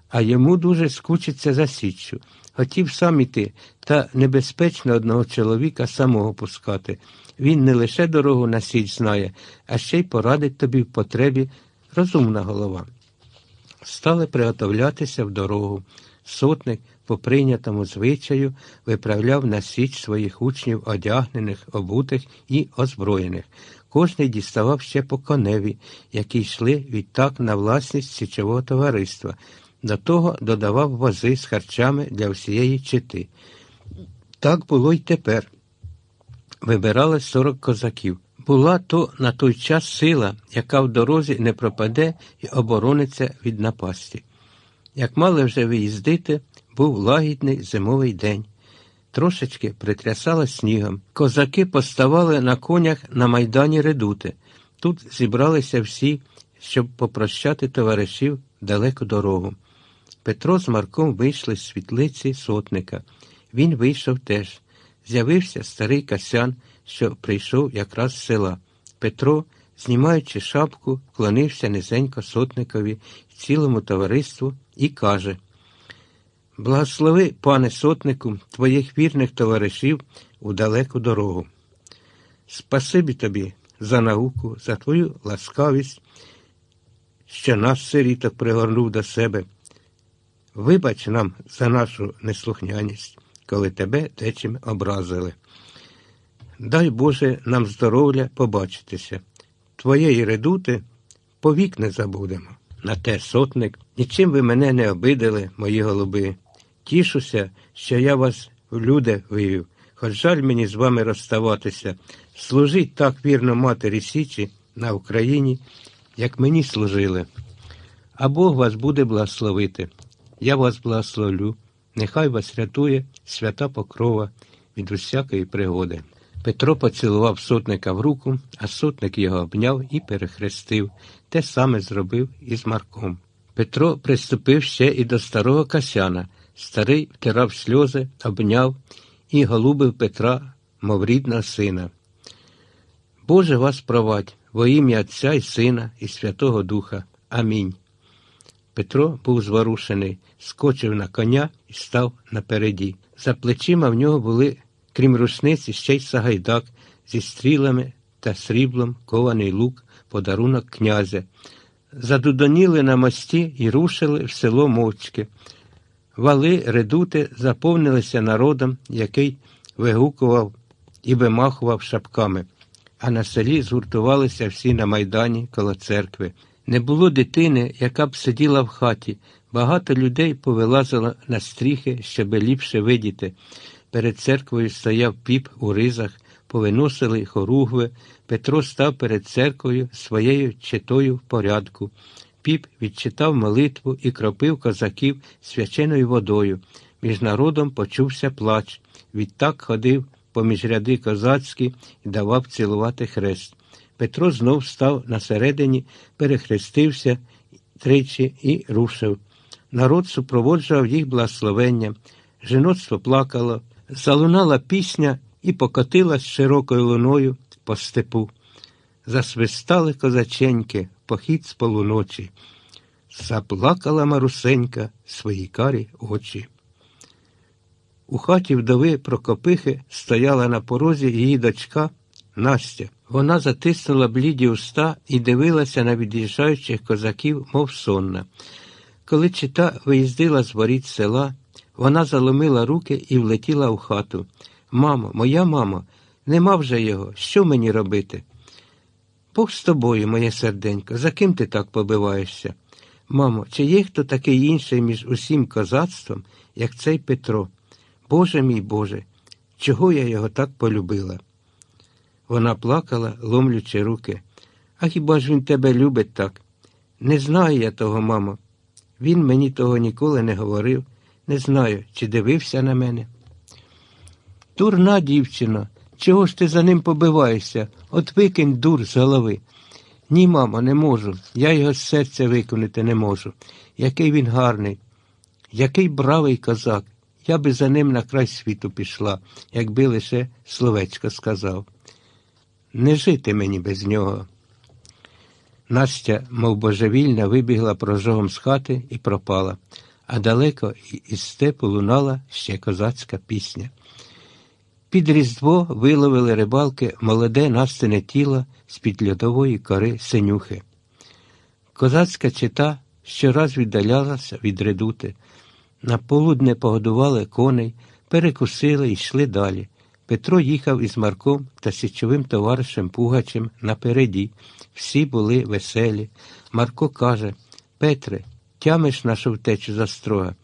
а йому дуже скучиться за січчю. Хотів сам іти, та небезпечно одного чоловіка самого пускати. Він не лише дорогу на січ знає, а ще й порадить тобі в потребі розумна голова. Стали приготовлятися в дорогу. Сотник, по прийнятому звичаю, виправляв на січ своїх учнів одягнених, обутих і озброєних. Кожний діставав ще по коневі, які йшли відтак на власність січового товариства. До того додавав вози з харчами для всієї чити. Так було й тепер. Вибирали сорок козаків. Була то на той час сила, яка в дорозі не пропаде і оборониться від напасті. Як мали вже виїздити, був лагідний зимовий день. Трошечки притрясало снігом. Козаки поставали на конях на майдані редути. Тут зібралися всі, щоб попрощати товаришів далеку дорогу. Петро з Марком вийшли з світлиці сотника. Він вийшов теж. З'явився старий Касян що прийшов якраз з села. Петро, знімаючи шапку, клонився низенько сотникові цілому товариству і каже Благослови, пане сотнику, твоїх вірних товаришів у далеку дорогу. Спасибі тобі за науку, за твою ласкавість, що нас сиріток пригорнув до себе. Вибач нам за нашу неслухняність, коли тебе дечим образили. Дай Боже нам здоров'я побачитися. Твоєї редути повік не забудемо. На те сотник, нічим ви мене не обидали, мої голуби. Тішуся, що я вас в люди вивів, хоч жаль мені з вами розставатися. Служіть так вірно матері Січі на Україні, як мені служили. А Бог вас буде благословити. Я вас благословлю. Нехай вас рятує свята покрова від усякої пригоди. Петро поцілував сотника в руку, а сотник його обняв і перехрестив. Те саме зробив і з Марком. Петро приступив ще і до старого Касяна. Старий втирав сльози, обняв і голубив Петра, мов рідного сина. Боже вас провадь, во ім'я Отця і Сина, і Святого Духа. Амінь. Петро був зворушений, скочив на коня і став напереді. За плечима в нього були, крім рушниці, ще й сагайдак зі стрілами та сріблом кований лук, подарунок князя. Задудоніли на мості і рушили в село мовчки. Вали, редути заповнилися народом, який вигукував і вимахував шапками, а на селі згуртувалися всі на майдані коло церкви. Не було дитини, яка б сиділа в хаті. Багато людей повилазило на стріхи, щоб ліпше видіти. Перед церквою стояв піп у ризах, повиносили хоругви. Петро став перед церквою своєю читою в порядку. Піп відчитав молитву і кропив козаків свяченою водою. Між народом почувся плач. Відтак ходив поміж ряди козацькі і давав цілувати хрест. Петро знов став на середині, перехрестився тричі і рушив. Народ супроводжував їх благословенням. Жіноцтво плакало, залунала пісня і покотилась широкою луною по степу. Засвистали козаченьки похід з полуночі. Заплакала Марусенька свої карі очі. У хаті вдови Прокопихи стояла на порозі її дочка Настя. Вона затиснула бліді уста і дивилася на від'їжджаючих козаків, мов сонна. Коли чита виїздила з воріт села, вона заломила руки і влетіла в хату. Мамо, моя мамо, нема вже його. Що мені робити? Бог з тобою, моє серденько, за ким ти так побиваєшся? Мамо, чи є хто такий інший між усім козацтвом, як цей Петро? Боже мій Боже, чого я його так полюбила? Вона плакала, ломлючи руки. А хіба ж він тебе любить так? Не знаю я того, мамо. Він мені того ніколи не говорив, не знаю, чи дивився на мене. Дурна дівчина, чого ж ти за ним побиваєшся? От викинь дур з голови. Ні, мамо, не можу. Я його з серця виконати не можу. Який він гарний, який бравий козак. Я би за ним на край світу пішла, якби лише словечко сказав. Не жити мені без нього. Настя, мов божевільна, вибігла прожогом з хати і пропала, а далеко із степу лунала ще козацька пісня. Під різдво виловили рибалки молоде настине тіло з-під льодової кори синюхи. Козацька чита щораз віддалялася від редути. На полудне погодували коней, перекусили і йшли далі. Петро їхав із Марком та січовим товаришем Пугачем напереді. Всі були веселі. Марко каже Петре, тямиш нашу втечу застрога.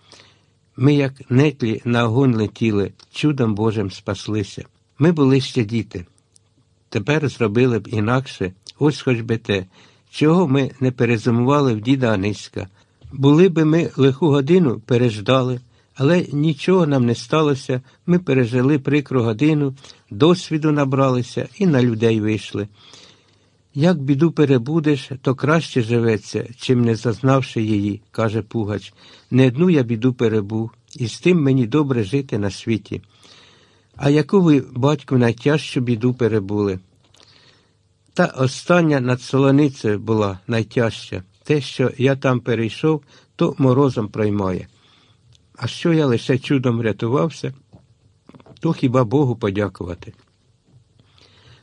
Ми, як нетлі на огонь летіли, чудом Божим спаслися. Ми були ще діти. Тепер зробили б інакше, ось хоч би те, чого ми не перезимували в діда Аниська. Були би ми лиху годину переждали, але нічого нам не сталося, ми пережили прикру годину, досвіду набралися і на людей вийшли. Як біду перебудеш, то краще живеться, чим не зазнавши її, каже Пугач. Не одну я біду перебув, і з тим мені добре жити на світі. А яку ви, батьку, найтяжчу біду перебули? Та остання над солоницею була найтяжча. Те, що я там перейшов, то морозом проймає. А що я лише чудом рятувався, то хіба Богу подякувати.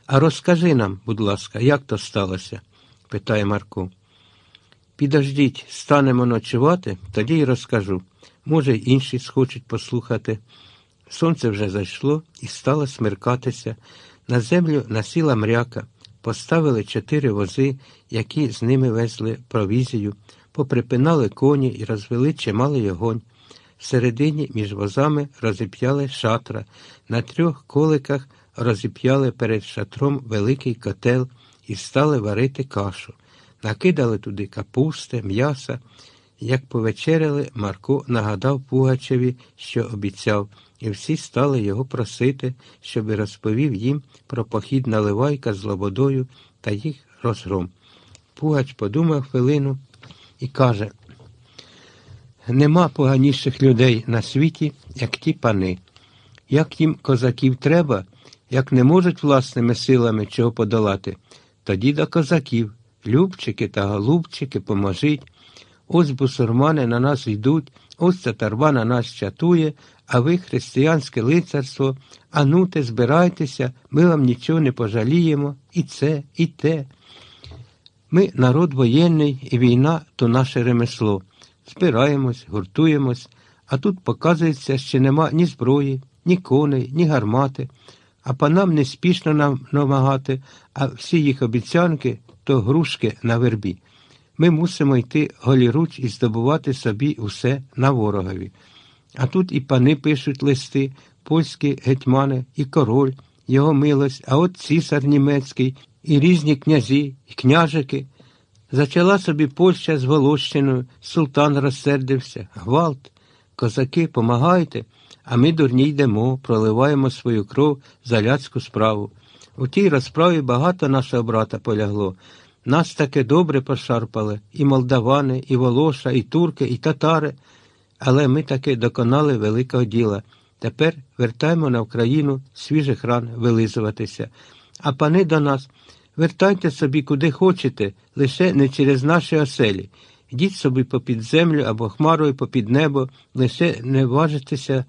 А розкажи нам, будь ласка, як то сталося? питає Марко. Підождіть, станемо ночувати, тоді й розкажу. Може, інші схочуть послухати. Сонце вже зайшло і стало смеркатися. На землю насіла мряка, поставили чотири вози, які з ними везли провізію, поприпинали коні і розвели чималий огонь. Всередині між возами розіп'яли шатра, на трьох коликах розіп'яли перед шатром великий котел і стали варити кашу. Накидали туди капусти, м'яса. Як повечеряли, Марко нагадав Пугачеві, що обіцяв, і всі стали його просити, щоб розповів їм про похід наливайка з лободою та їх розгром. Пугач подумав хвилину і каже Нема поганіших людей на світі, як ті пани. Як їм козаків треба, як не можуть власними силами чого подолати, тоді до козаків, любчики та голубчики, поможіть. Ось бусурмани на нас йдуть, ось татарба на нас чатує, а ви, християнське лицарство, ануте, збирайтеся, ми вам нічого не пожаліємо, і це, і те. Ми народ воєнний, і війна то наше ремесло. Збираємось, гуртуємось, а тут, показується, що нема ні зброї, ні коней, ні гармати, а панам не спішно нам намагати, а всі їх обіцянки то грушки на вербі. Ми мусимо йти голіруч і здобувати собі усе на ворогові. А тут і пани пишуть листи, польські гетьмани, і король, його милость, а от цісар німецький, і різні князі, і княжики. Зачала собі Польща з Волощиною, султан розсердився, гвалт. Козаки, помагайте, а ми дурні йдемо, проливаємо свою кров за ляцьку справу. У тій розправі багато нашого брата полягло. Нас таке добре пошарпали і молдавани, і волоша, і турки, і татари. Але ми таки доконали великого діла. Тепер вертаємо на Україну свіжих ран вилизуватися. А пани до нас, вертайте собі куди хочете, лише не через наші оселі. Йдіть собі попід землю або хмарою попід небо, лише не важитеся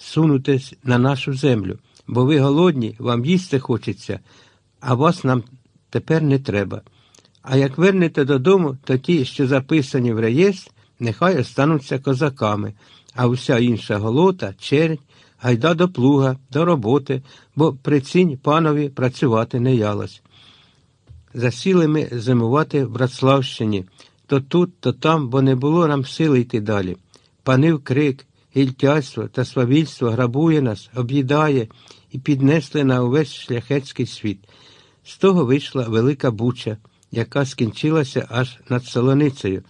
сунутись на нашу землю, бо ви голодні, вам їсти хочеться, а вас нам тепер не треба. А як вернете додому, то ті, що записані в реєстр, нехай остануться козаками, а вся інша голота, чернь, гайда до плуга, до роботи, бо прицінь панові працювати не ялось. Засіли ми зимувати в Братславщині, то тут, то там, бо не було нам сили йти далі. Панив крик, гільтяйство та свавільство грабує нас, об'їдає і піднесли на увесь шляхетський світ. З того вийшла велика буча, яка скінчилася аж над Солоницею.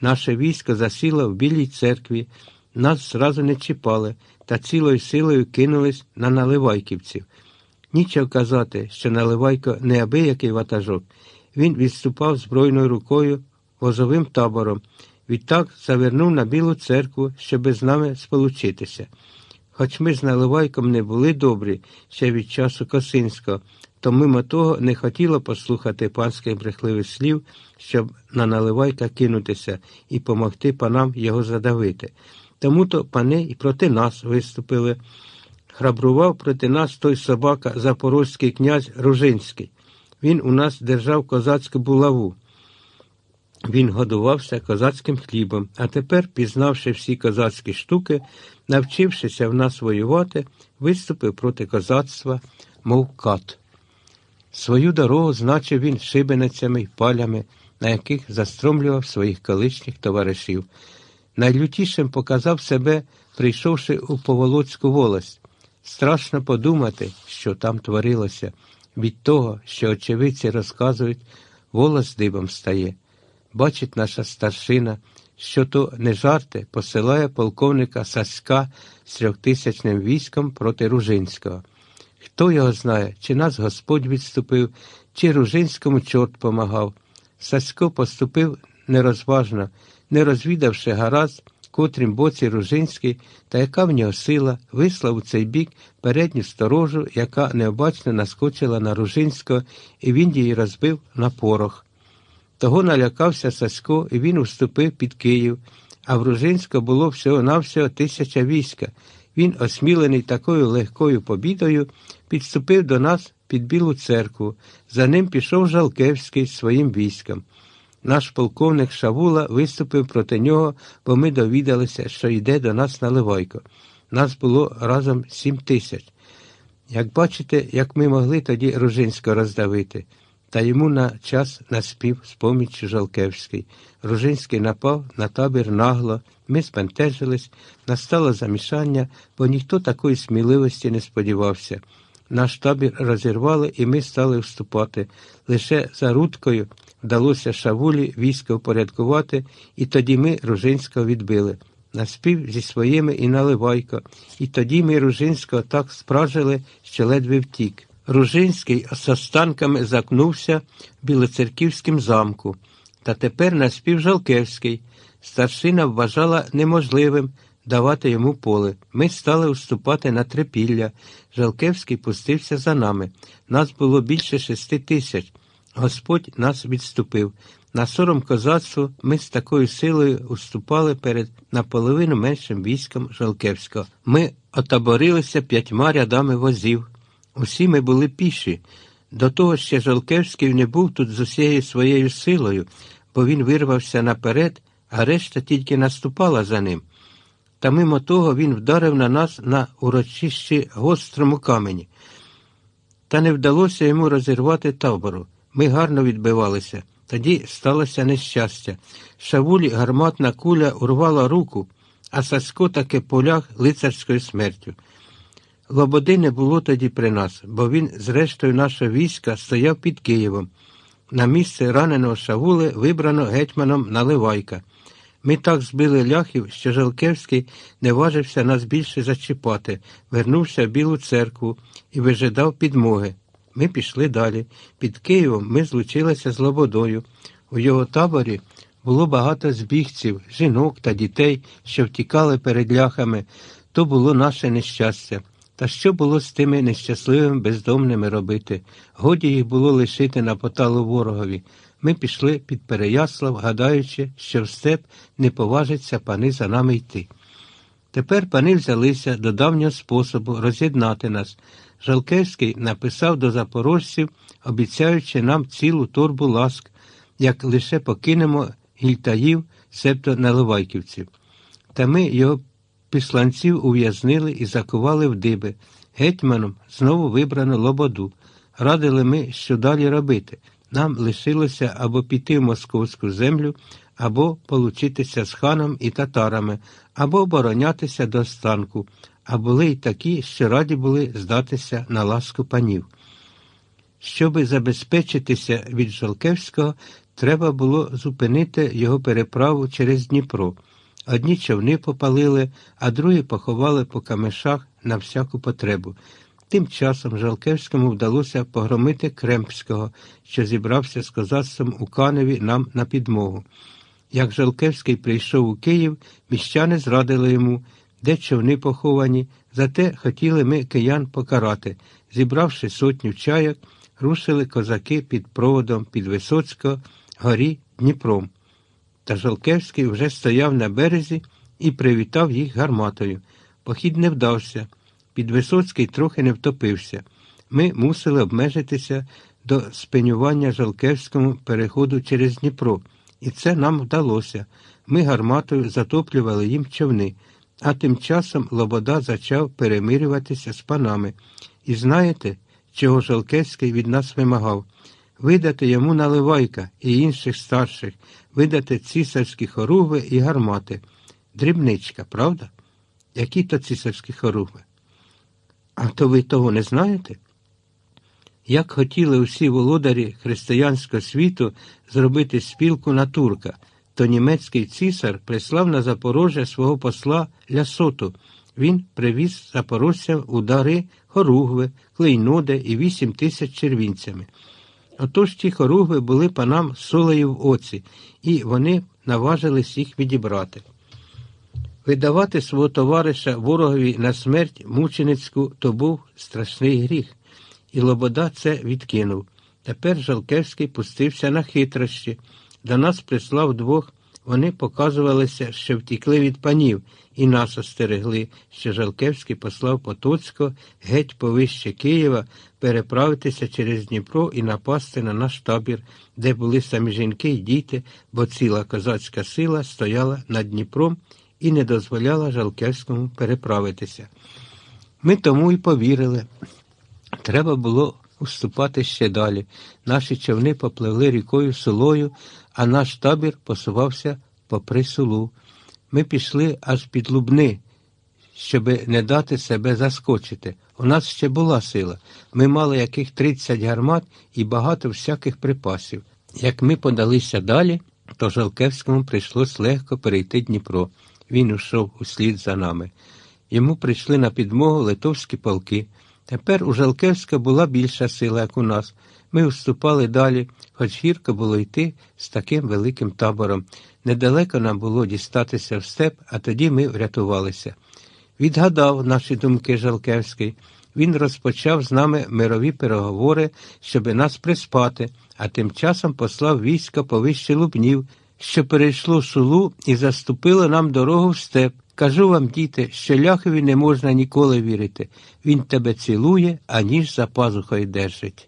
Наше військо засіло в Білій церкві, нас зразу не чіпали та цілою силою кинулись на наливайківців. Нічого казати, що наливайко неабиякий ватажок. Він відступав збройною рукою возовим табором, відтак завернув на Білу церкву, щоби з нами сполучитися. Хоч ми з наливайком не були добрі ще від часу Косинського, то мимо того не хотіло послухати панських брехливих слів, щоб на наливайка кинутися і помогти панам його задавити. Тому то пани і проти нас виступили. Храбрував проти нас той собака запорозький князь Ружинський. Він у нас держав козацьку булаву. Він годувався козацьким хлібом, а тепер, пізнавши всі козацькі штуки, навчившися в нас воювати, виступив проти козацтва, мов кат. Свою дорогу значив він шибеницями й палями, на яких застромлював своїх колишніх товаришів. Найлютішим показав себе, прийшовши у Поволоцьку волость. Страшно подумати, що там творилося. Від того, що очевидці розказують, волос дибом стає. Бачить наша старшина, що то не жарти, посилає полковника Саська з трьохтисячним військом проти Ружинського. Хто його знає, чи нас Господь відступив, чи Ружинському чорт помагав. Сасько поступив нерозважно, не розвідавши гаразд, котрім боці Ружинський та яка в нього сила, вислав у цей бік передню сторожу, яка необачно наскочила на Ружинського, і він її розбив на порох. Того налякався Сасько, і він уступив під Київ, а в Ружинського було всього-навсього тисяча війська. Він, осмілений такою легкою побідою, підступив до нас під Білу церкву. За ним пішов Жалкевський з своїм військом. Наш полковник Шавула виступив проти нього, бо ми довідалися, що йде до нас наливайко. Нас було разом сім тисяч. Як бачите, як ми могли тоді Ружинського роздавити, та йому на час наспів з поміччю Жалкевський. Ружинський напав на табір нагло, ми спентежились, настало замішання, бо ніхто такої сміливості не сподівався. Наш табір розірвали, і ми стали вступати. Лише за Рудкою вдалося Шавулі військо впорядкувати, і тоді ми Ружинського відбили. Наспів зі своїми і наливайко, і тоді ми Ружинського так спражили, що ледве втік. Ружинський з останками закнувся в Білоцерківському замку, та тепер наспів Жалкевський. Старшина вважала неможливим давати йому поле. Ми стали уступати на трипілля. Жалкевський пустився за нами. Нас було більше шести тисяч. Господь нас відступив. На сором козацтву ми з такою силою уступали перед наполовину меншим військом Жалкевського. Ми отаборилися п'ятьма рядами возів. Усі ми були піші. До того ще Жалкевський не був тут з усією своєю силою, бо він вирвався наперед, а решта тільки наступала за ним. Та мимо того він вдарив на нас на урочищі гострому камені. Та не вдалося йому розірвати табору. Ми гарно відбивалися. Тоді сталося нещастя. Шавулі гарматна куля урвала руку, а Сасько таки полях лицарською смертю. Лободи не було тоді при нас, бо він, зрештою, нашого війська стояв під Києвом. На місце раненого Шавули вибрано гетьманом Наливайка. Ми так збили ляхів, що Жалкевський не важився нас більше зачіпати, вернувся в Білу церкву і вижидав підмоги. Ми пішли далі. Під Києвом ми злучилися з Лободою. У його таборі було багато збігців, жінок та дітей, що втікали перед ляхами. То було наше нещастя. Та що було з тими нещасливими бездомними робити? Годі їх було лишити на поталу ворогові. Ми пішли під Переяслав, гадаючи, що в степ не поважиться пани за нами йти. Тепер пани взялися до давнього способу роз'єднати нас. Жалкевський написав до запорожців, обіцяючи нам цілу торбу ласк, як лише покинемо гільтаїв, себто наливайківців. Та ми його післанців ув'язнили і закували в диби. Гетьманом знову вибрано лободу. Радили ми, що далі робити. Нам лишилося або піти в московську землю, або получитися з ханом і татарами, або оборонятися до станку, а були й такі, що раді були здатися на ласку панів. Щоби забезпечитися від Жолкевського, треба було зупинити його переправу через Дніпро. Одні човни попалили, а другі поховали по камешах на всяку потребу. Тим часом Жалкевському вдалося погромити Кремпського, що зібрався з козацтвом у Каневі нам на підмогу. Як Жалкевський прийшов у Київ, міщани зрадили йому, де човни поховані, зате хотіли ми киян покарати. Зібравши сотню чайок, рушили козаки під проводом під Висоцького, горі Дніпром. Та Жалкевський вже стояв на березі і привітав їх гарматою. Похід не вдався. Підвисоцький трохи не втопився. Ми мусили обмежитися до спинювання Жалкевському переходу через Дніпро, і це нам вдалося. Ми гарматою затоплювали їм човни, а тим часом Лобода зачав перемирюватися з панами. І знаєте, чого Жалкевський від нас вимагав? Видати йому наливайка і інших старших, видати цісарські хоругви і гармати. Дрібничка, правда? Які то цісарські хоругви? А то ви того не знаєте? Як хотіли усі володарі християнського світу зробити спілку на турка, то німецький цісар прислав на Запорожжя свого посла Лясоту. Він привіз запорожцям удари хоругви, клейноди і вісім тисяч червінцями. Отож ті хоругви були панам солею в оці, і вони наважились їх відібрати. Видавати свого товариша ворогові на смерть мученицьку то був страшний гріх, і Лобода це відкинув. Тепер Жалкевський пустився на хитрощі. До нас прислав двох, вони показувалися, що втікли від панів, і нас остерегли, що Жалкевський послав Потоцького геть повище Києва переправитися через Дніпро і напасти на наш табір, де були самі жінки й діти, бо ціла козацька сила стояла над Дніпром і не дозволяла Жалкевському переправитися. Ми тому й повірили. Треба було уступати ще далі. Наші човни попливли рікою сулою, а наш табір посувався попри сулу. Ми пішли аж під Лубни, щоби не дати себе заскочити. У нас ще була сила. Ми мали яких 30 гармат і багато всяких припасів. Як ми подалися далі, то Жалкевському прийшлось легко перейти Дніпро. Він ушов услід за нами. Йому прийшли на підмогу литовські полки. Тепер у Жалкевська була більша сила, як у нас. Ми вступали далі, хоч гірко було йти з таким великим табором. Недалеко нам було дістатися в степ, а тоді ми врятувалися. Відгадав наші думки Жалкевський. він розпочав з нами мирові переговори, щоби нас приспати, а тим часом послав війська повище Лубнів, що перейшло сулу і заступило нам дорогу в степ. Кажу вам, діти, що ляхові не можна ніколи вірити. Він тебе цілує, а ніж за пазухою держить.